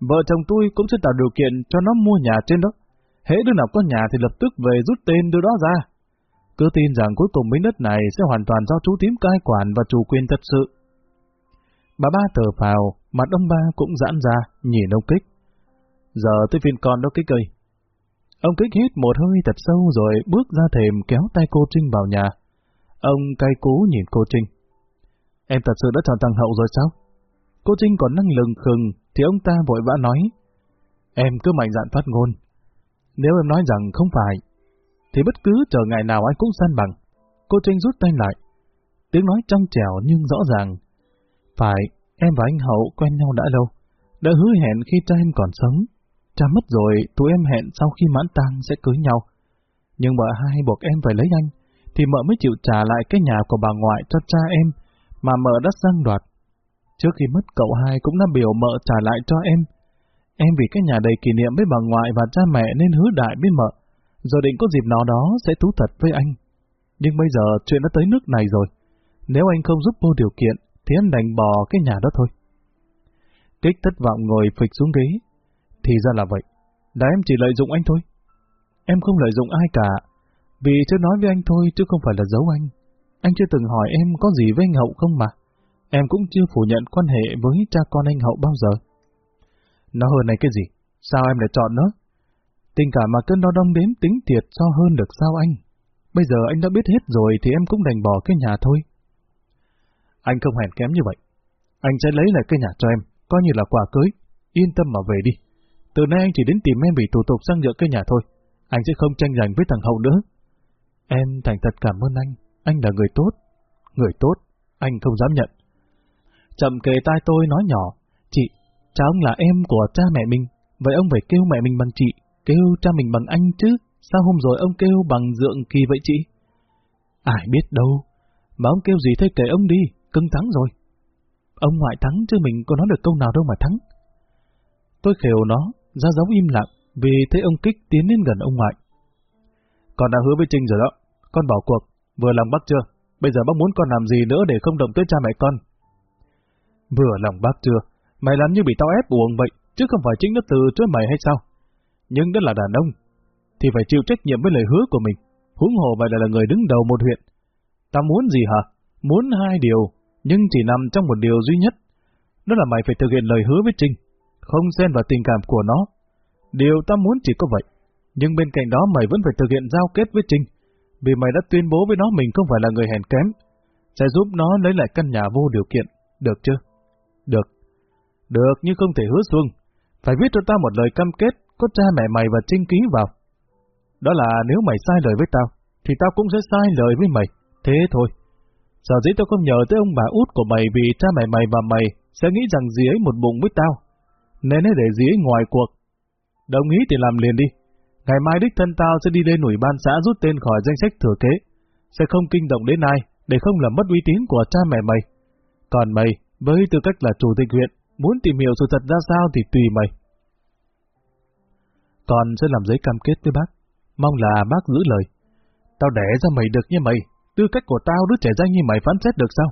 vợ chồng tôi cũng sẽ tạo điều kiện cho nó mua nhà trên đó. Hễ đứa nào có nhà thì lập tức về rút tên đứa đó ra. Cứ tin rằng cuối cùng miếng đất này sẽ hoàn toàn do chú tím cai quản và chủ quyền thật sự. Bà ba thở phào, mặt ông ba cũng giãn ra, nhìn ông Kích. Giờ tới phiên con đó Kích ơi. Ông Kích hít một hơi thật sâu rồi bước ra thềm kéo tay cô Trinh vào nhà. Ông cay cú nhìn cô Trinh. Em thật sự đã chọn thằng Hậu rồi sao? Cô Trinh còn năng lừng khừng, thì ông ta vội vã nói. Em cứ mạnh dạn phát ngôn. Nếu em nói rằng không phải, thì bất cứ chờ ngày nào anh cũng san bằng. Cô Trinh rút tay lại. Tiếng nói trong trẻo nhưng rõ ràng. Phải, em và anh Hậu quen nhau đã lâu. Đã hứa hẹn khi cha em còn sống. Cha mất rồi, tụi em hẹn sau khi mãn tang sẽ cưới nhau. Nhưng vợ hai buộc em phải lấy anh, thì mợ mới chịu trả lại cái nhà của bà ngoại cho cha em, mà mợ đã sang đoạt. Trước khi mất cậu hai cũng đã biểu mợ trả lại cho em. Em vì cái nhà đầy kỷ niệm với bà ngoại và cha mẹ nên hứa đại với mợ, rồi định có dịp nào đó sẽ thú thật với anh. Nhưng bây giờ chuyện đã tới nước này rồi. Nếu anh không giúp vô điều kiện, thì anh đành bỏ cái nhà đó thôi. Kích thất vọng ngồi phịch xuống ghế, Thì ra là vậy. Đã em chỉ lợi dụng anh thôi. Em không lợi dụng ai cả. Vì chưa nói với anh thôi chứ không phải là giấu anh. Anh chưa từng hỏi em có gì với anh Hậu không mà. Em cũng chưa phủ nhận quan hệ với cha con anh Hậu bao giờ. Nó hơn này cái gì? Sao em lại chọn nó? Tình cảm mà cơn đo đong đếm tính thiệt so hơn được sao anh? Bây giờ anh đã biết hết rồi thì em cũng đành bỏ cái nhà thôi. Anh không hèn kém như vậy. Anh sẽ lấy lại cái nhà cho em, coi như là quà cưới. Yên tâm mà về đi. Từ nay anh chỉ đến tìm em vì thủ tục sang nhượng cái nhà thôi. Anh sẽ không tranh giành với thằng Hậu nữa. Em thành thật cảm ơn anh. Anh là người tốt. Người tốt, anh không dám nhận. Chậm kề tai tôi nói nhỏ. Chị, cháu ông là em của cha mẹ mình. Vậy ông phải kêu mẹ mình bằng chị, kêu cha mình bằng anh chứ. Sao hôm rồi ông kêu bằng dượng kỳ vậy chị? Ai biết đâu. Mà ông kêu gì thế kể ông đi, cưng thắng rồi. Ông ngoại thắng chứ mình có nói được câu nào đâu mà thắng. Tôi khều nó, ra giống im lặng, vì thấy ông Kích tiến đến gần ông ngoại. Con đã hứa với Trinh rồi đó, con bỏ cuộc, vừa lòng bác chưa? Bây giờ bác muốn con làm gì nữa để không động tới cha mẹ con? Vừa lòng bác chưa? Mày làm như bị tao ép uổng vậy, chứ không phải chính nó từ chối mày hay sao? Nhưng đó là đàn ông, thì phải chịu trách nhiệm với lời hứa của mình. Huống hồ mày là người đứng đầu một huyện. Ta muốn gì hả? Muốn hai điều, nhưng chỉ nằm trong một điều duy nhất. Đó là mày phải thực hiện lời hứa với Trinh, không xen vào tình cảm của nó. Điều ta muốn chỉ có vậy. Nhưng bên cạnh đó mày vẫn phải thực hiện giao kết với Trinh, vì mày đã tuyên bố với nó mình không phải là người hèn kém. Sẽ giúp nó lấy lại căn nhà vô điều kiện, được chưa? Được. Được nhưng không thể hứa xuông. Phải viết cho ta một lời cam kết có cha mẹ mày và Trinh ký vào. Đó là nếu mày sai lời với tao, thì tao cũng sẽ sai lời với mày. Thế thôi. Sở dĩ tao không nhờ tới ông bà út của mày vì cha mẹ mày và mày sẽ nghĩ rằng dì ấy một bụng với tao. Nên hãy để dì ấy ngoài cuộc. Đồng ý thì làm liền đi. Ngày mai đích thân tao sẽ đi lên ủy ban xã rút tên khỏi danh sách thừa kế. Sẽ không kinh động đến ai, để không làm mất uy tín của cha mẹ mày. Còn mày, với tư cách là chủ tịch huyện, muốn tìm hiểu sự thật ra sao thì tùy mày. Con sẽ làm giấy cam kết với bác. Mong là bác giữ lời. Tao đẻ ra mày được như mày, tư cách của tao đứa trẻ danh như mày phán xét được sao?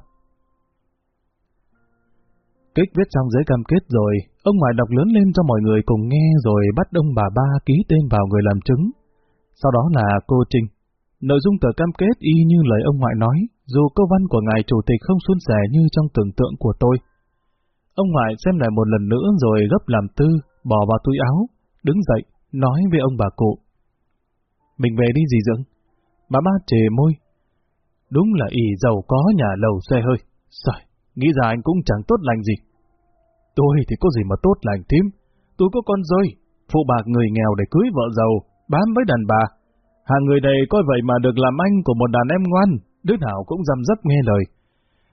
Kích viết xong giấy cam kết rồi, ông ngoại đọc lớn lên cho mọi người cùng nghe rồi bắt ông bà ba ký tên vào người làm chứng. Sau đó là cô Trinh. Nội dung tờ cam kết y như lời ông ngoại nói, dù câu văn của ngài chủ tịch không suôn sẻ như trong tưởng tượng của tôi. Ông ngoại xem lại một lần nữa rồi gấp làm tư, bỏ vào túi áo, đứng dậy, nói với ông bà cụ. Mình về đi gì dưỡng? Bà ba chề môi. Đúng là ỷ giàu có nhà lầu xe hơi. Sợi, nghĩ ra anh cũng chẳng tốt lành gì. Tôi thì có gì mà tốt lành thím. Tôi có con rơi, phụ bạc người nghèo để cưới vợ giàu, bám với đàn bà. Hàng người này coi vậy mà được làm anh của một đàn em ngoan, đứa nào cũng dăm dấp nghe lời.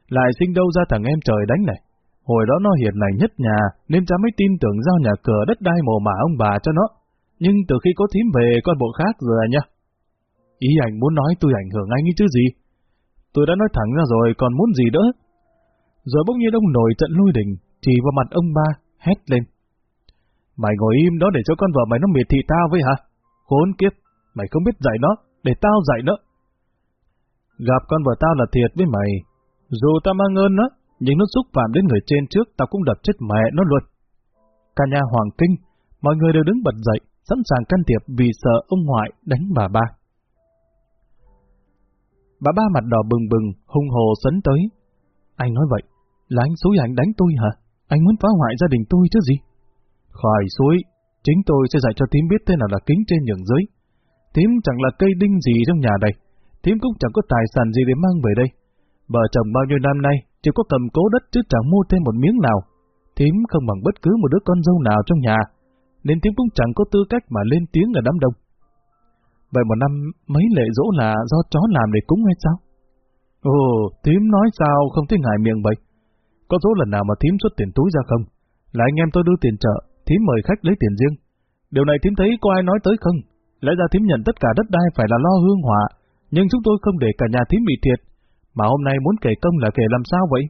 Lại sinh đâu ra thằng em trời đánh này. Hồi đó nó hiền lành nhất nhà, nên cha mới tin tưởng giao nhà cửa đất đai mồ mả ông bà cho nó. Nhưng từ khi có thím về con bộ khác rồi à nha. Ý anh muốn nói tôi ảnh hưởng anh ấy chứ gì? Tôi đã nói thẳng ra rồi còn muốn gì nữa? Rồi bỗng nhiên ông nổi trận lui đình, chỉ vào mặt ông ba, hét lên. Mày ngồi im đó để cho con vợ mày nó miệt thị tao với hả? Khốn kiếp, mày không biết dạy nó, để tao dạy nó. Gặp con vợ tao là thiệt với mày. Dù tao mang ơn nó, nhưng nó xúc phạm đến người trên trước tao cũng đập chết mẹ nó luôn. Cả nhà hoàng kinh, mọi người đều đứng bật dậy, sẵn sàng can thiệp vì sợ ông ngoại đánh bà ba. Bà ba mặt đỏ bừng bừng, hung hồ sấn tới. Anh nói vậy, là anh xúi anh đánh tôi hả? Anh muốn phá hoại gia đình tôi chứ gì? Khỏi xúi, chính tôi sẽ dạy cho tím biết thế nào là kính trên nhường dưới. Tím chẳng là cây đinh gì trong nhà đây, tím cũng chẳng có tài sản gì để mang về đây. Vợ chồng bao nhiêu năm nay chỉ có cầm cố đất chứ chẳng mua thêm một miếng nào. Tím không bằng bất cứ một đứa con dâu nào trong nhà, nên tiếng cũng chẳng có tư cách mà lên tiếng ở đám đông. Vậy một năm mấy lệ dỗ là do chó làm để cúng hay sao? Ồ, thím nói sao không thấy ngại miệng vậy? Có dỗ lần nào mà thím xuất tiền túi ra không? Là anh em tôi đưa tiền chợ, thím mời khách lấy tiền riêng. Điều này thím thấy có ai nói tới không? Lẽ ra thím nhận tất cả đất đai phải là lo hương họa, nhưng chúng tôi không để cả nhà thím bị thiệt, mà hôm nay muốn kể công là kể làm sao vậy?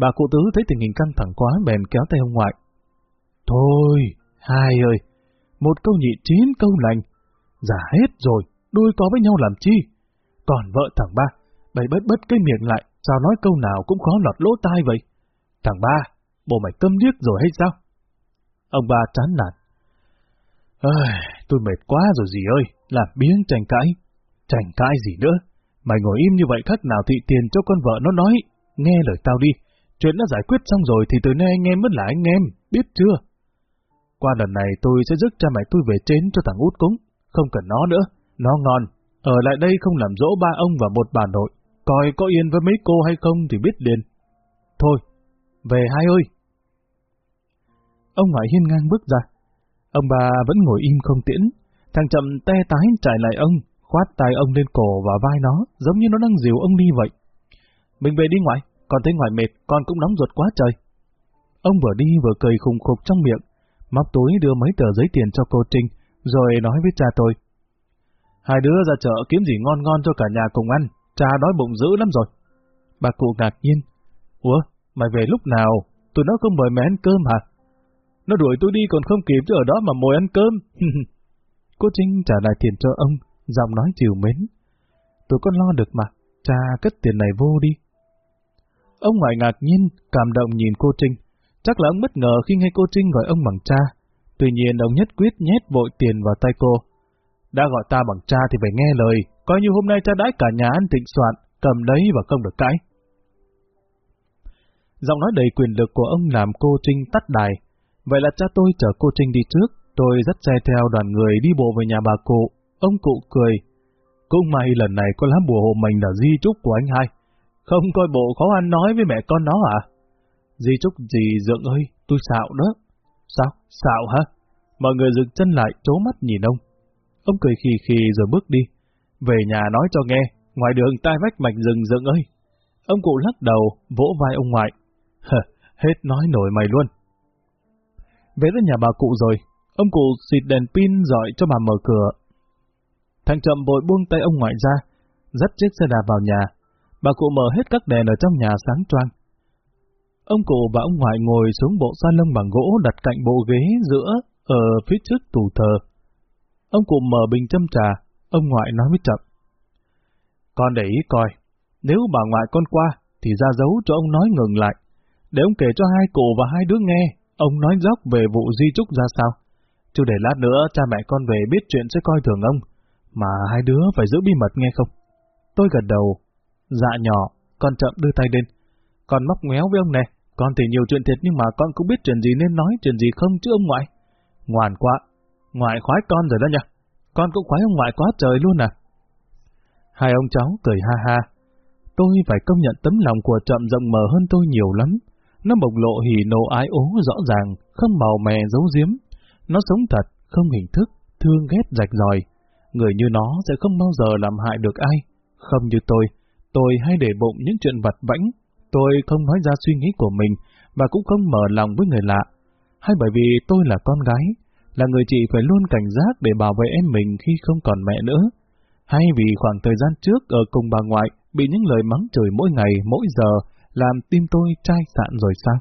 Bà cụ tứ thấy tình hình căng thẳng quá bèn kéo tay ông ngoại. Thôi, hai ơi, một câu nhị chín câu lành, giả hết rồi, đôi có với nhau làm chi? Còn vợ thằng ba, bày bất bất cái miệng lại, sao nói câu nào cũng khó lọt lỗ tai vậy? Thằng ba, bộ mày câm điếc rồi hay sao? Ông ba chán nản. Ơi, tôi mệt quá rồi gì ơi, làm biếng tranh cãi. Tranh cãi gì nữa? Mày ngồi im như vậy khác nào thị tiền cho con vợ nó nói. Nghe lời tao đi, chuyện đã giải quyết xong rồi thì từ nay anh em mới là anh em, biết chưa? Qua lần này tôi sẽ giúp cha mẹ tôi về trên cho thằng út cúng, không cần nó nữa, nó ngon. Ở lại đây không làm dỗ ba ông và một bà nội, coi có yên với mấy cô hay không thì biết liền. Thôi, về hai ơi! Ông ngoại hiên ngang bước ra. Ông bà vẫn ngồi im không tiễn. Thằng chậm te tái chạy lại ông, khoát tay ông lên cổ và vai nó, giống như nó đang dìu ông đi vậy. Mình về đi ngoại, con thấy ngoại mệt, con cũng nóng ruột quá trời. Ông vừa đi vừa cười khùng khục trong miệng, móc túi đưa mấy tờ giấy tiền cho cô Trinh, rồi nói với cha tôi. Hai đứa ra chợ kiếm gì ngon ngon cho cả nhà cùng ăn, cha đói bụng dữ lắm rồi. Bà cụ ngạc nhiên. Ủa, mày về lúc nào? Tụi nó không mời mày ăn cơm hả? Nó đuổi tôi đi còn không kịp chứ ở đó mà mồi ăn cơm. cô Trinh trả lại tiền cho ông, giọng nói chiều mến. Tôi con lo được mà, cha cất tiền này vô đi. Ông ngoại ngạc nhiên, cảm động nhìn cô Trinh. Chắc là ông bất ngờ khi nghe cô Trinh gọi ông bằng cha. Tuy nhiên ông nhất quyết nhét vội tiền vào tay cô. Đã gọi ta bằng cha thì phải nghe lời, coi như hôm nay cha đãi cả nhà ăn thịnh soạn, cầm lấy và không được cãi. Giọng nói đầy quyền lực của ông làm cô Trinh tắt đài. Vậy là cha tôi chở cô Trinh đi trước, tôi dắt xe theo đoàn người đi bộ về nhà bà cụ. Ông cụ cười. Cũng may lần này có lá bùa hộ mình là di trúc của anh hai. Không coi bộ khó ăn nói với mẹ con nó à? Di trúc gì dượng ơi, tôi xạo đó. Sao? Xạo hả? Mọi người dừng chân lại, chố mắt nhìn ông. Ông cười khì khì rồi bước đi. Về nhà nói cho nghe, ngoài đường tai vách mạch rừng rượng ơi. Ông cụ lắc đầu, vỗ vai ông ngoại. Hờ, hết nói nổi mày luôn. Về đến nhà bà cụ rồi, ông cụ xịt đèn pin dọi cho bà mở cửa. Thằng chậm vội buông tay ông ngoại ra, dắt chiếc xe đạp vào nhà. Bà cụ mở hết các đèn ở trong nhà sáng choang. Ông cụ và ông ngoại ngồi xuống bộ sa lông bằng gỗ đặt cạnh bộ ghế giữa ở phía trước tủ thờ. Ông cụ mở bình châm trà, ông ngoại nói với chậm. Con để ý coi, nếu bà ngoại con qua, thì ra dấu cho ông nói ngừng lại, để ông kể cho hai cụ và hai đứa nghe, ông nói dốc về vụ di trúc ra sao. Chứ để lát nữa cha mẹ con về biết chuyện sẽ coi thường ông, mà hai đứa phải giữ bí mật nghe không? Tôi gật đầu, dạ nhỏ, con chậm đưa tay lên. Con móc ngoéo với ông này con thì nhiều chuyện thiệt nhưng mà con cũng biết chuyện gì nên nói, chuyện gì không chứ ông ngoại. Ngoan quá, ngoại khoái con rồi đó nha. Con cũng khoái ông ngoại quá trời luôn à. Hai ông cháu cười ha ha. Tôi phải công nhận tấm lòng của chậm rộng mở hơn tôi nhiều lắm. Nó bộc lộ hỉ nộ ái ố rõ ràng, không màu mè giấu giếm. Nó sống thật, không hình thức, thương ghét rạch ròi. Người như nó sẽ không bao giờ làm hại được ai. Không như tôi, tôi hay để bụng những chuyện vặt vãnh. Tôi không nói ra suy nghĩ của mình, và cũng không mở lòng với người lạ. Hay bởi vì tôi là con gái, là người chị phải luôn cảnh giác để bảo vệ em mình khi không còn mẹ nữa. Hay vì khoảng thời gian trước ở cùng bà ngoại bị những lời mắng chửi mỗi ngày, mỗi giờ, làm tim tôi chai sạn rồi sao?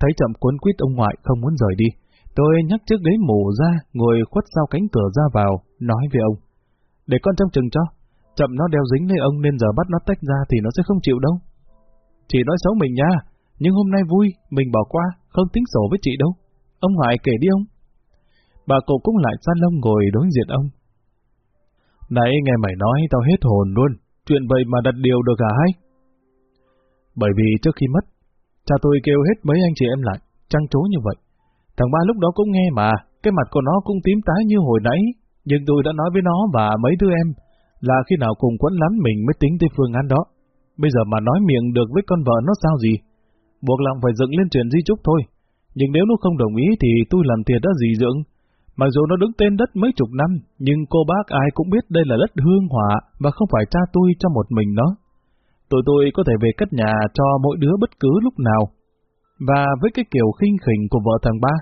Thấy chậm cuốn quýt ông ngoại không muốn rời đi, tôi nhắc chiếc ghế mù ra, ngồi khuất sau cánh cửa ra vào, nói với ông. Để con trong chừng cho, chậm nó đeo dính lấy ông nên giờ bắt nó tách ra thì nó sẽ không chịu đâu. Chị nói xấu mình nha, nhưng hôm nay vui, mình bỏ qua, không tính sổ với chị đâu. Ông ngoại kể đi ông. Bà cụ cũng lại san lông ngồi đối diện ông. Nãy nghe mày nói tao hết hồn luôn, chuyện vậy mà đặt điều được hả hay? Bởi vì trước khi mất, cha tôi kêu hết mấy anh chị em lại, trăng trố như vậy. Thằng ba lúc đó cũng nghe mà, cái mặt của nó cũng tím tái như hồi nãy, nhưng tôi đã nói với nó và mấy đứa em là khi nào cùng quấn lắm mình mới tính tới phương án đó. Bây giờ mà nói miệng được với con vợ nó sao gì? Buộc lòng phải dựng lên chuyện di trúc thôi. Nhưng nếu nó không đồng ý thì tôi làm thiệt đã gì dựng. Mặc dù nó đứng tên đất mấy chục năm, nhưng cô bác ai cũng biết đây là đất hương hỏa và không phải cha tôi cho một mình nó tụi tôi có thể về cất nhà cho mỗi đứa bất cứ lúc nào. Và với cái kiểu khinh khỉnh của vợ thằng ba,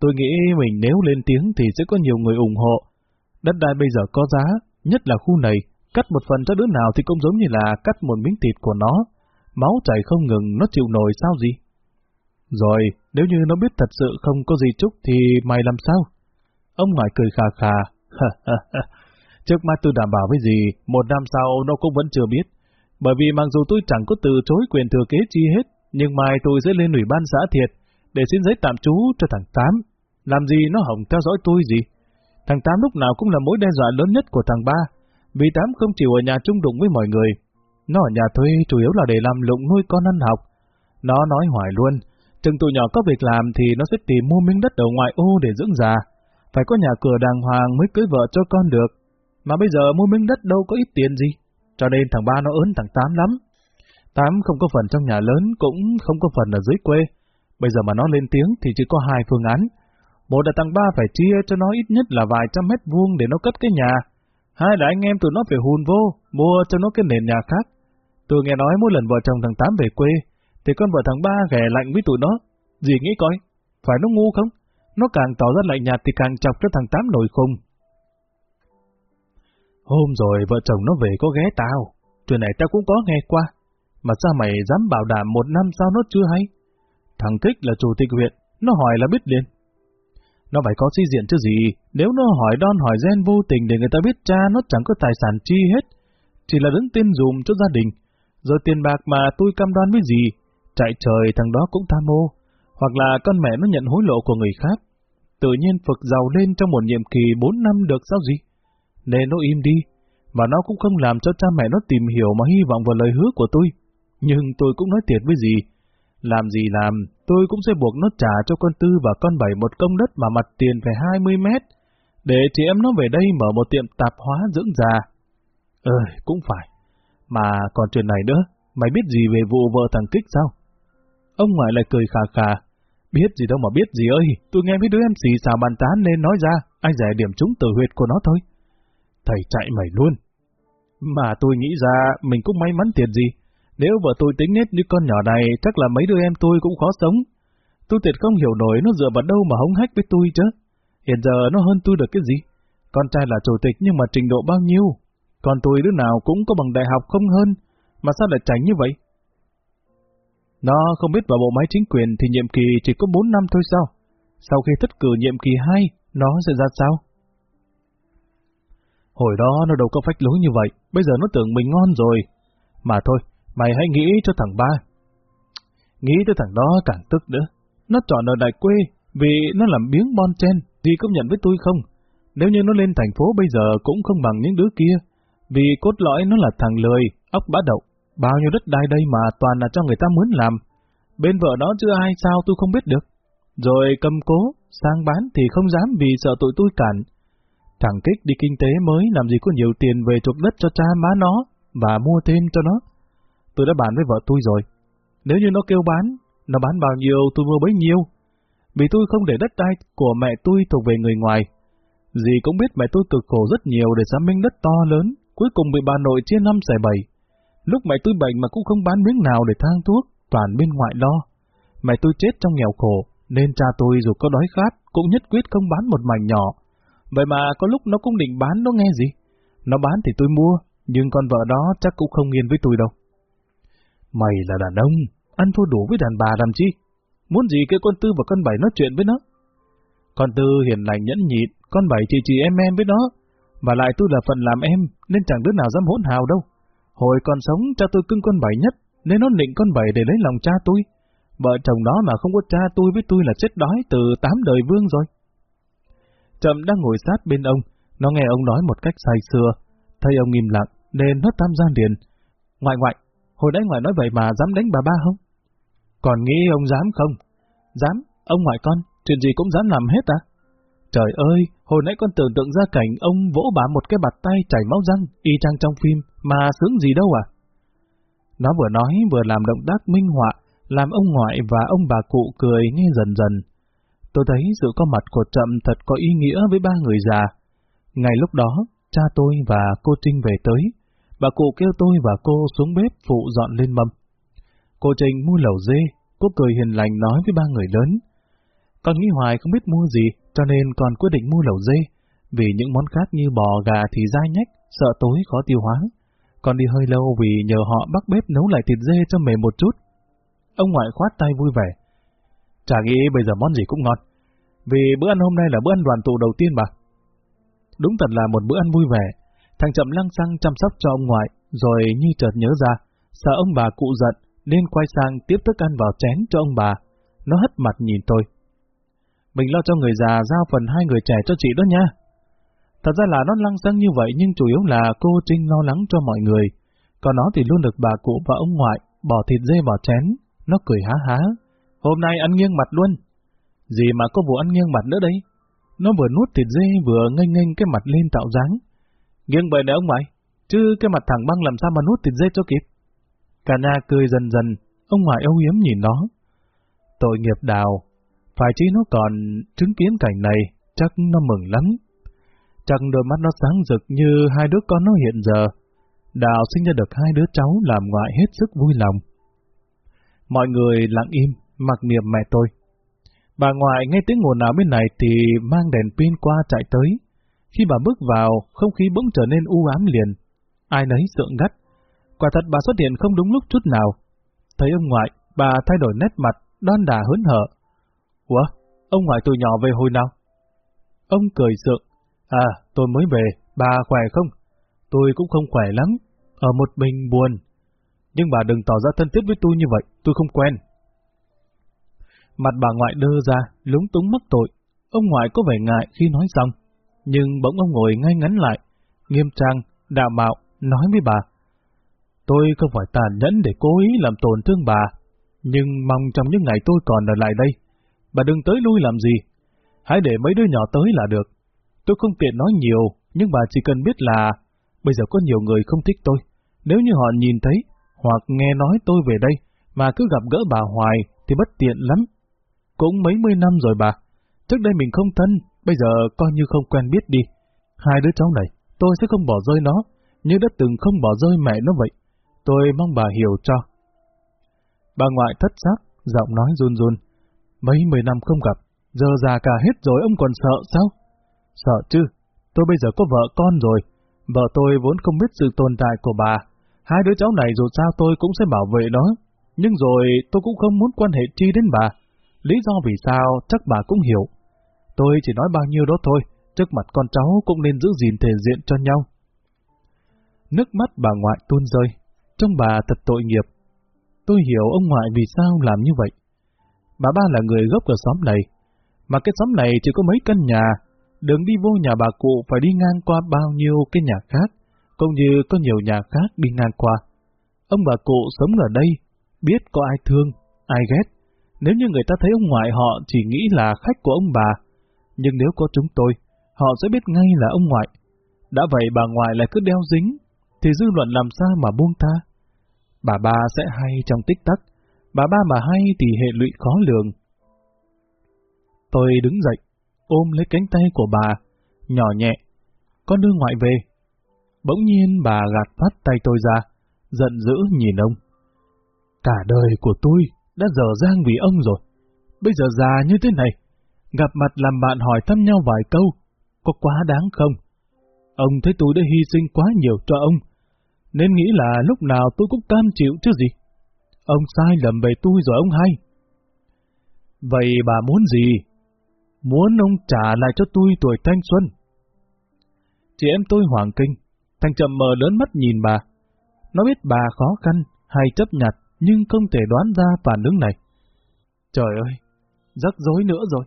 tôi nghĩ mình nếu lên tiếng thì sẽ có nhiều người ủng hộ. Đất đai bây giờ có giá, nhất là khu này, cắt một phần cho đứa nào thì cũng giống như là cắt một miếng thịt của nó. Máu chảy không ngừng, nó chịu nổi sao gì? Rồi, nếu như nó biết thật sự không có gì chúc thì mày làm sao? Ông ngoại cười khà khà. Trước mắt tôi đảm bảo với gì, một năm sau nó cũng vẫn chưa biết. Bởi vì mặc dù tôi chẳng có từ chối quyền thừa kế chi hết, nhưng mai tôi sẽ lên ủy ban xã thiệt, để xin giấy tạm trú cho thằng Tám. Làm gì nó hỏng theo dõi tôi gì? Thằng Tám lúc nào cũng là mối đe dọa lớn nhất của thằng Ba, vì Tám không chịu ở nhà chung đụng với mọi người. Nó ở nhà thuê chủ yếu là để làm lụng nuôi con ăn học. Nó nói hoài luôn, chừng tụi nhỏ có việc làm thì nó sẽ tìm mua miếng đất ở ngoại ô để dưỡng già. Phải có nhà cửa đàng hoàng mới cưới vợ cho con được. Mà bây giờ mua miếng đất đâu có ít tiền gì. Cho nên thằng ba nó ớn thằng Tám lắm. Tám không có phần trong nhà lớn, cũng không có phần ở dưới quê. Bây giờ mà nó lên tiếng thì chỉ có hai phương án. Một là thằng ba phải chia cho nó ít nhất là vài trăm mét vuông để nó cất cái nhà. Hai là anh em tụi nó phải hùn vô, mua cho nó cái nền nhà khác. Tôi nghe nói mỗi lần vợ chồng thằng Tám về quê, thì con vợ thằng ba ghẻ lạnh với tụi nó. Dì nghĩ coi, phải nó ngu không? Nó càng tỏ ra lạnh nhạt thì càng chọc cho thằng Tám nổi khùng. Hôm rồi vợ chồng nó về có ghé tao, chuyện này tao cũng có nghe qua. Mà sao mày dám bảo đảm một năm sau nó chưa hay? Thằng Thích là chủ tịch huyện, nó hỏi là biết liền. Nó phải có suy diện chứ gì, nếu nó hỏi đon hỏi gen vô tình để người ta biết cha nó chẳng có tài sản chi hết, chỉ là đứng tên dùm cho gia đình, rồi tiền bạc mà tôi cam đoan với gì, chạy trời thằng đó cũng tham mô, hoặc là con mẹ nó nhận hối lộ của người khác, tự nhiên phật giàu lên trong một nhiệm kỳ 4 năm được sao gì? Nên nó im đi, và nó cũng không làm cho cha mẹ nó tìm hiểu mà hy vọng vào lời hứa của tôi. Nhưng tôi cũng nói thiệt với gì, làm gì làm, tôi cũng sẽ buộc nó trả cho con Tư và con Bảy một công đất mà mặt tiền phải 20 mét, để chị em nó về đây mở một tiệm tạp hóa dưỡng già. Ừ, cũng phải. Mà còn chuyện này nữa, mày biết gì về vụ vợ thằng Kích sao? Ông ngoại lại cười khà khà. Biết gì đâu mà biết gì ơi, tôi nghe mấy đứa em xì xào bàn tán nên nói ra, anh rẻ điểm trúng tử huyệt của nó thôi. Thầy chạy mày luôn. Mà tôi nghĩ ra mình cũng may mắn tiền gì, nếu vợ tôi tính nết như con nhỏ này, chắc là mấy đứa em tôi cũng khó sống. Tôi tuyệt không hiểu nổi nó dựa vào đâu mà hống hách với tôi chứ. Hiện giờ nó hơn tôi được cái gì? Con trai là chủ tịch nhưng mà trình độ bao nhiêu? Còn tôi đứa nào cũng có bằng đại học không hơn, mà sao lại tránh như vậy? Nó không biết vào bộ máy chính quyền thì nhiệm kỳ chỉ có 4 năm thôi sao? Sau khi thất cử nhiệm kỳ 2, nó sẽ ra sao? Hồi đó nó đâu có phách lối như vậy, bây giờ nó tưởng mình ngon rồi. Mà thôi, Mày hãy nghĩ cho thằng ba. Nghĩ tới thằng đó càng tức nữa. Nó chọn ở đại quê vì nó làm biếng bon chen, thì công nhận với tôi không? Nếu như nó lên thành phố bây giờ cũng không bằng những đứa kia, vì cốt lõi nó là thằng lười, ốc bá đậu. Bao nhiêu đất đai đây mà toàn là cho người ta muốn làm. Bên vợ nó chưa ai sao tôi không biết được. Rồi cầm cố, sang bán thì không dám vì sợ tụi tôi cản. Thằng Kích đi kinh tế mới làm gì có nhiều tiền về chuộc đất cho cha má nó và mua thêm cho nó. Tôi đã bàn với vợ tôi rồi. Nếu như nó kêu bán, nó bán bao nhiêu tôi mua bấy nhiêu. Vì tôi không để đất đai của mẹ tôi thuộc về người ngoài. Dì cũng biết mẹ tôi cực khổ rất nhiều để xám minh đất to lớn, cuối cùng bị bà nội chia năm xẻ bảy. Lúc mẹ tôi bệnh mà cũng không bán miếng nào để thang thuốc, toàn bên ngoại lo. Mẹ tôi chết trong nghèo khổ, nên cha tôi dù có đói khát cũng nhất quyết không bán một mảnh nhỏ. Vậy mà có lúc nó cũng định bán nó nghe gì. Nó bán thì tôi mua, nhưng con vợ đó chắc cũng không nghiền với tôi đâu. Mày là đàn ông, ăn thua đủ với đàn bà làm chi? Muốn gì cái con Tư và con Bảy nói chuyện với nó? Con Tư hiền lành nhẫn nhịn, con Bảy chỉ chỉ em em với nó. Và lại tôi là phận làm em, nên chẳng đứa nào dám hỗn hào đâu. Hồi còn sống, cha tôi cưng con Bảy nhất, nên nó nịnh con Bảy để lấy lòng cha tôi. Vợ chồng nó mà không có cha tôi với tôi là chết đói từ tám đời vương rồi. Trầm đang ngồi sát bên ông, nó nghe ông nói một cách say xưa. Thấy ông im lặng, nên nó tam gian điền. Ngoại ngoại, Hồi nãy ngoại nói vậy mà dám đánh bà ba không? Còn nghĩ ông dám không? Dám, ông ngoại con, chuyện gì cũng dám làm hết à? Trời ơi, hồi nãy con tưởng tượng ra cảnh ông vỗ bà một cái bạt tay chảy máu răng, y chang trong phim, mà sướng gì đâu à? Nó vừa nói vừa làm động tác minh họa, làm ông ngoại và ông bà cụ cười nghe dần dần. Tôi thấy sự có mặt của Trậm thật có ý nghĩa với ba người già. Ngay lúc đó, cha tôi và cô Trinh về tới, Bà cụ kêu tôi và cô xuống bếp phụ dọn lên mâm. Cô Trình mua lẩu dê, cô cười hiền lành nói với ba người lớn. Con nghĩ hoài không biết mua gì, cho nên còn quyết định mua lẩu dê, vì những món khác như bò, gà thì dai nhách, sợ tối khó tiêu hóa. Con đi hơi lâu vì nhờ họ bắt bếp nấu lại thịt dê cho mềm một chút. Ông ngoại khoát tay vui vẻ. Chả nghĩ bây giờ món gì cũng ngon, vì bữa ăn hôm nay là bữa ăn đoàn tụ đầu tiên mà. Đúng thật là một bữa ăn vui vẻ, Thằng chậm lăng xăng chăm sóc cho ông ngoại, rồi như chợt nhớ ra, sợ ông bà cụ giận, nên quay sang tiếp thức ăn vào chén cho ông bà. Nó hất mặt nhìn tôi. Mình lo cho người già giao phần hai người trẻ cho chị đó nha. Thật ra là nó lăng xăng như vậy nhưng chủ yếu là cô Trinh lo lắng cho mọi người. Còn nó thì luôn được bà cụ và ông ngoại bỏ thịt dê vào chén. Nó cười há há. Hôm nay ăn nghiêng mặt luôn. Gì mà có vụ ăn nghiêng mặt nữa đấy? Nó vừa nuốt thịt dê vừa nghênh nghênh cái mặt lên tạo dáng. Nghiêng bậy nè ông ngoại, chứ cái mặt thẳng băng làm sao mà nuốt thịt dê cho kịp. Cả nhà cười dần dần, ông ngoại âu yếm nhìn nó. Tội nghiệp đào, phải chứ nó còn chứng kiến cảnh này, chắc nó mừng lắm. Chắc đôi mắt nó sáng rực như hai đứa con nó hiện giờ. Đào sinh ra được hai đứa cháu làm ngoại hết sức vui lòng. Mọi người lặng im, mặc niệm mẹ tôi. Bà ngoại nghe tiếng nguồn nào bên này thì mang đèn pin qua chạy tới. Khi bà bước vào, không khí bỗng trở nên u ám liền. Ai nấy sợ ngắt. Quả thật bà xuất hiện không đúng lúc chút nào. Thấy ông ngoại, bà thay đổi nét mặt, đoan đà hớn hở. Ủa, ông ngoại từ nhỏ về hồi nào? Ông cười sượng. À, tôi mới về, bà khỏe không? Tôi cũng không khỏe lắm, ở một mình buồn. Nhưng bà đừng tỏ ra thân thiết với tôi như vậy, tôi không quen. Mặt bà ngoại đơ ra, lúng túng mắc tội. Ông ngoại có vẻ ngại khi nói xong, nhưng bỗng ông ngồi ngay ngắn lại, nghiêm trang, đạo mạo, nói với bà. Tôi không phải tàn nhẫn để cố ý làm tổn thương bà, nhưng mong trong những ngày tôi còn ở lại đây, bà đừng tới lui làm gì. Hãy để mấy đứa nhỏ tới là được. Tôi không tiện nói nhiều, nhưng bà chỉ cần biết là bây giờ có nhiều người không thích tôi. Nếu như họ nhìn thấy hoặc nghe nói tôi về đây mà cứ gặp gỡ bà hoài thì bất tiện lắm. Cũng mấy mươi năm rồi bà. Trước đây mình không thân, bây giờ coi như không quen biết đi. Hai đứa cháu này, tôi sẽ không bỏ rơi nó, như đã từng không bỏ rơi mẹ nó vậy. Tôi mong bà hiểu cho. Bà ngoại thất sắc, giọng nói run run. Mấy mười năm không gặp, giờ già cả hết rồi ông còn sợ sao? Sợ chứ, tôi bây giờ có vợ con rồi. Vợ tôi vốn không biết sự tồn tại của bà. Hai đứa cháu này dù sao tôi cũng sẽ bảo vệ nó. Nhưng rồi tôi cũng không muốn quan hệ chi đến bà. Lý do vì sao chắc bà cũng hiểu. Tôi chỉ nói bao nhiêu đó thôi, trước mặt con cháu cũng nên giữ gìn thể diện cho nhau. Nước mắt bà ngoại tuôn rơi, trong bà thật tội nghiệp. Tôi hiểu ông ngoại vì sao làm như vậy. Bà ba là người gốc ở xóm này, mà cái xóm này chỉ có mấy căn nhà, đường đi vô nhà bà cụ phải đi ngang qua bao nhiêu cái nhà khác, cũng như có nhiều nhà khác đi ngang qua. Ông bà cụ sống ở đây, biết có ai thương, ai ghét. Nếu như người ta thấy ông ngoại họ chỉ nghĩ là khách của ông bà, nhưng nếu có chúng tôi, họ sẽ biết ngay là ông ngoại. Đã vậy bà ngoại lại cứ đeo dính, thì dư luận làm sao mà buông tha? Bà ba sẽ hay trong tích tắc, bà ba mà hay thì hệ lụy khó lường. Tôi đứng dậy, ôm lấy cánh tay của bà, nhỏ nhẹ. Con đưa ngoại về. Bỗng nhiên bà gạt phát tay tôi ra, giận dữ nhìn ông. Cả đời của tôi đã dở dang vì ông rồi. Bây giờ già như thế này, gặp mặt làm bạn hỏi thăm nhau vài câu, có quá đáng không? Ông thấy tôi đã hy sinh quá nhiều cho ông, nên nghĩ là lúc nào tôi cũng cam chịu chứ gì. Ông sai lầm về tôi rồi ông hay. Vậy bà muốn gì? Muốn ông trả lại cho tôi tuổi thanh xuân. Chị em tôi hoàng kinh, thành chậm mờ lớn mắt nhìn bà. Nó biết bà khó khăn hay chấp nhặt nhưng không thể đoán ra phản ứng này. Trời ơi, rắc rối nữa rồi.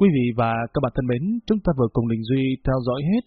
Quý vị và các bạn thân mến, chúng ta vừa cùng Đình Duy theo dõi hết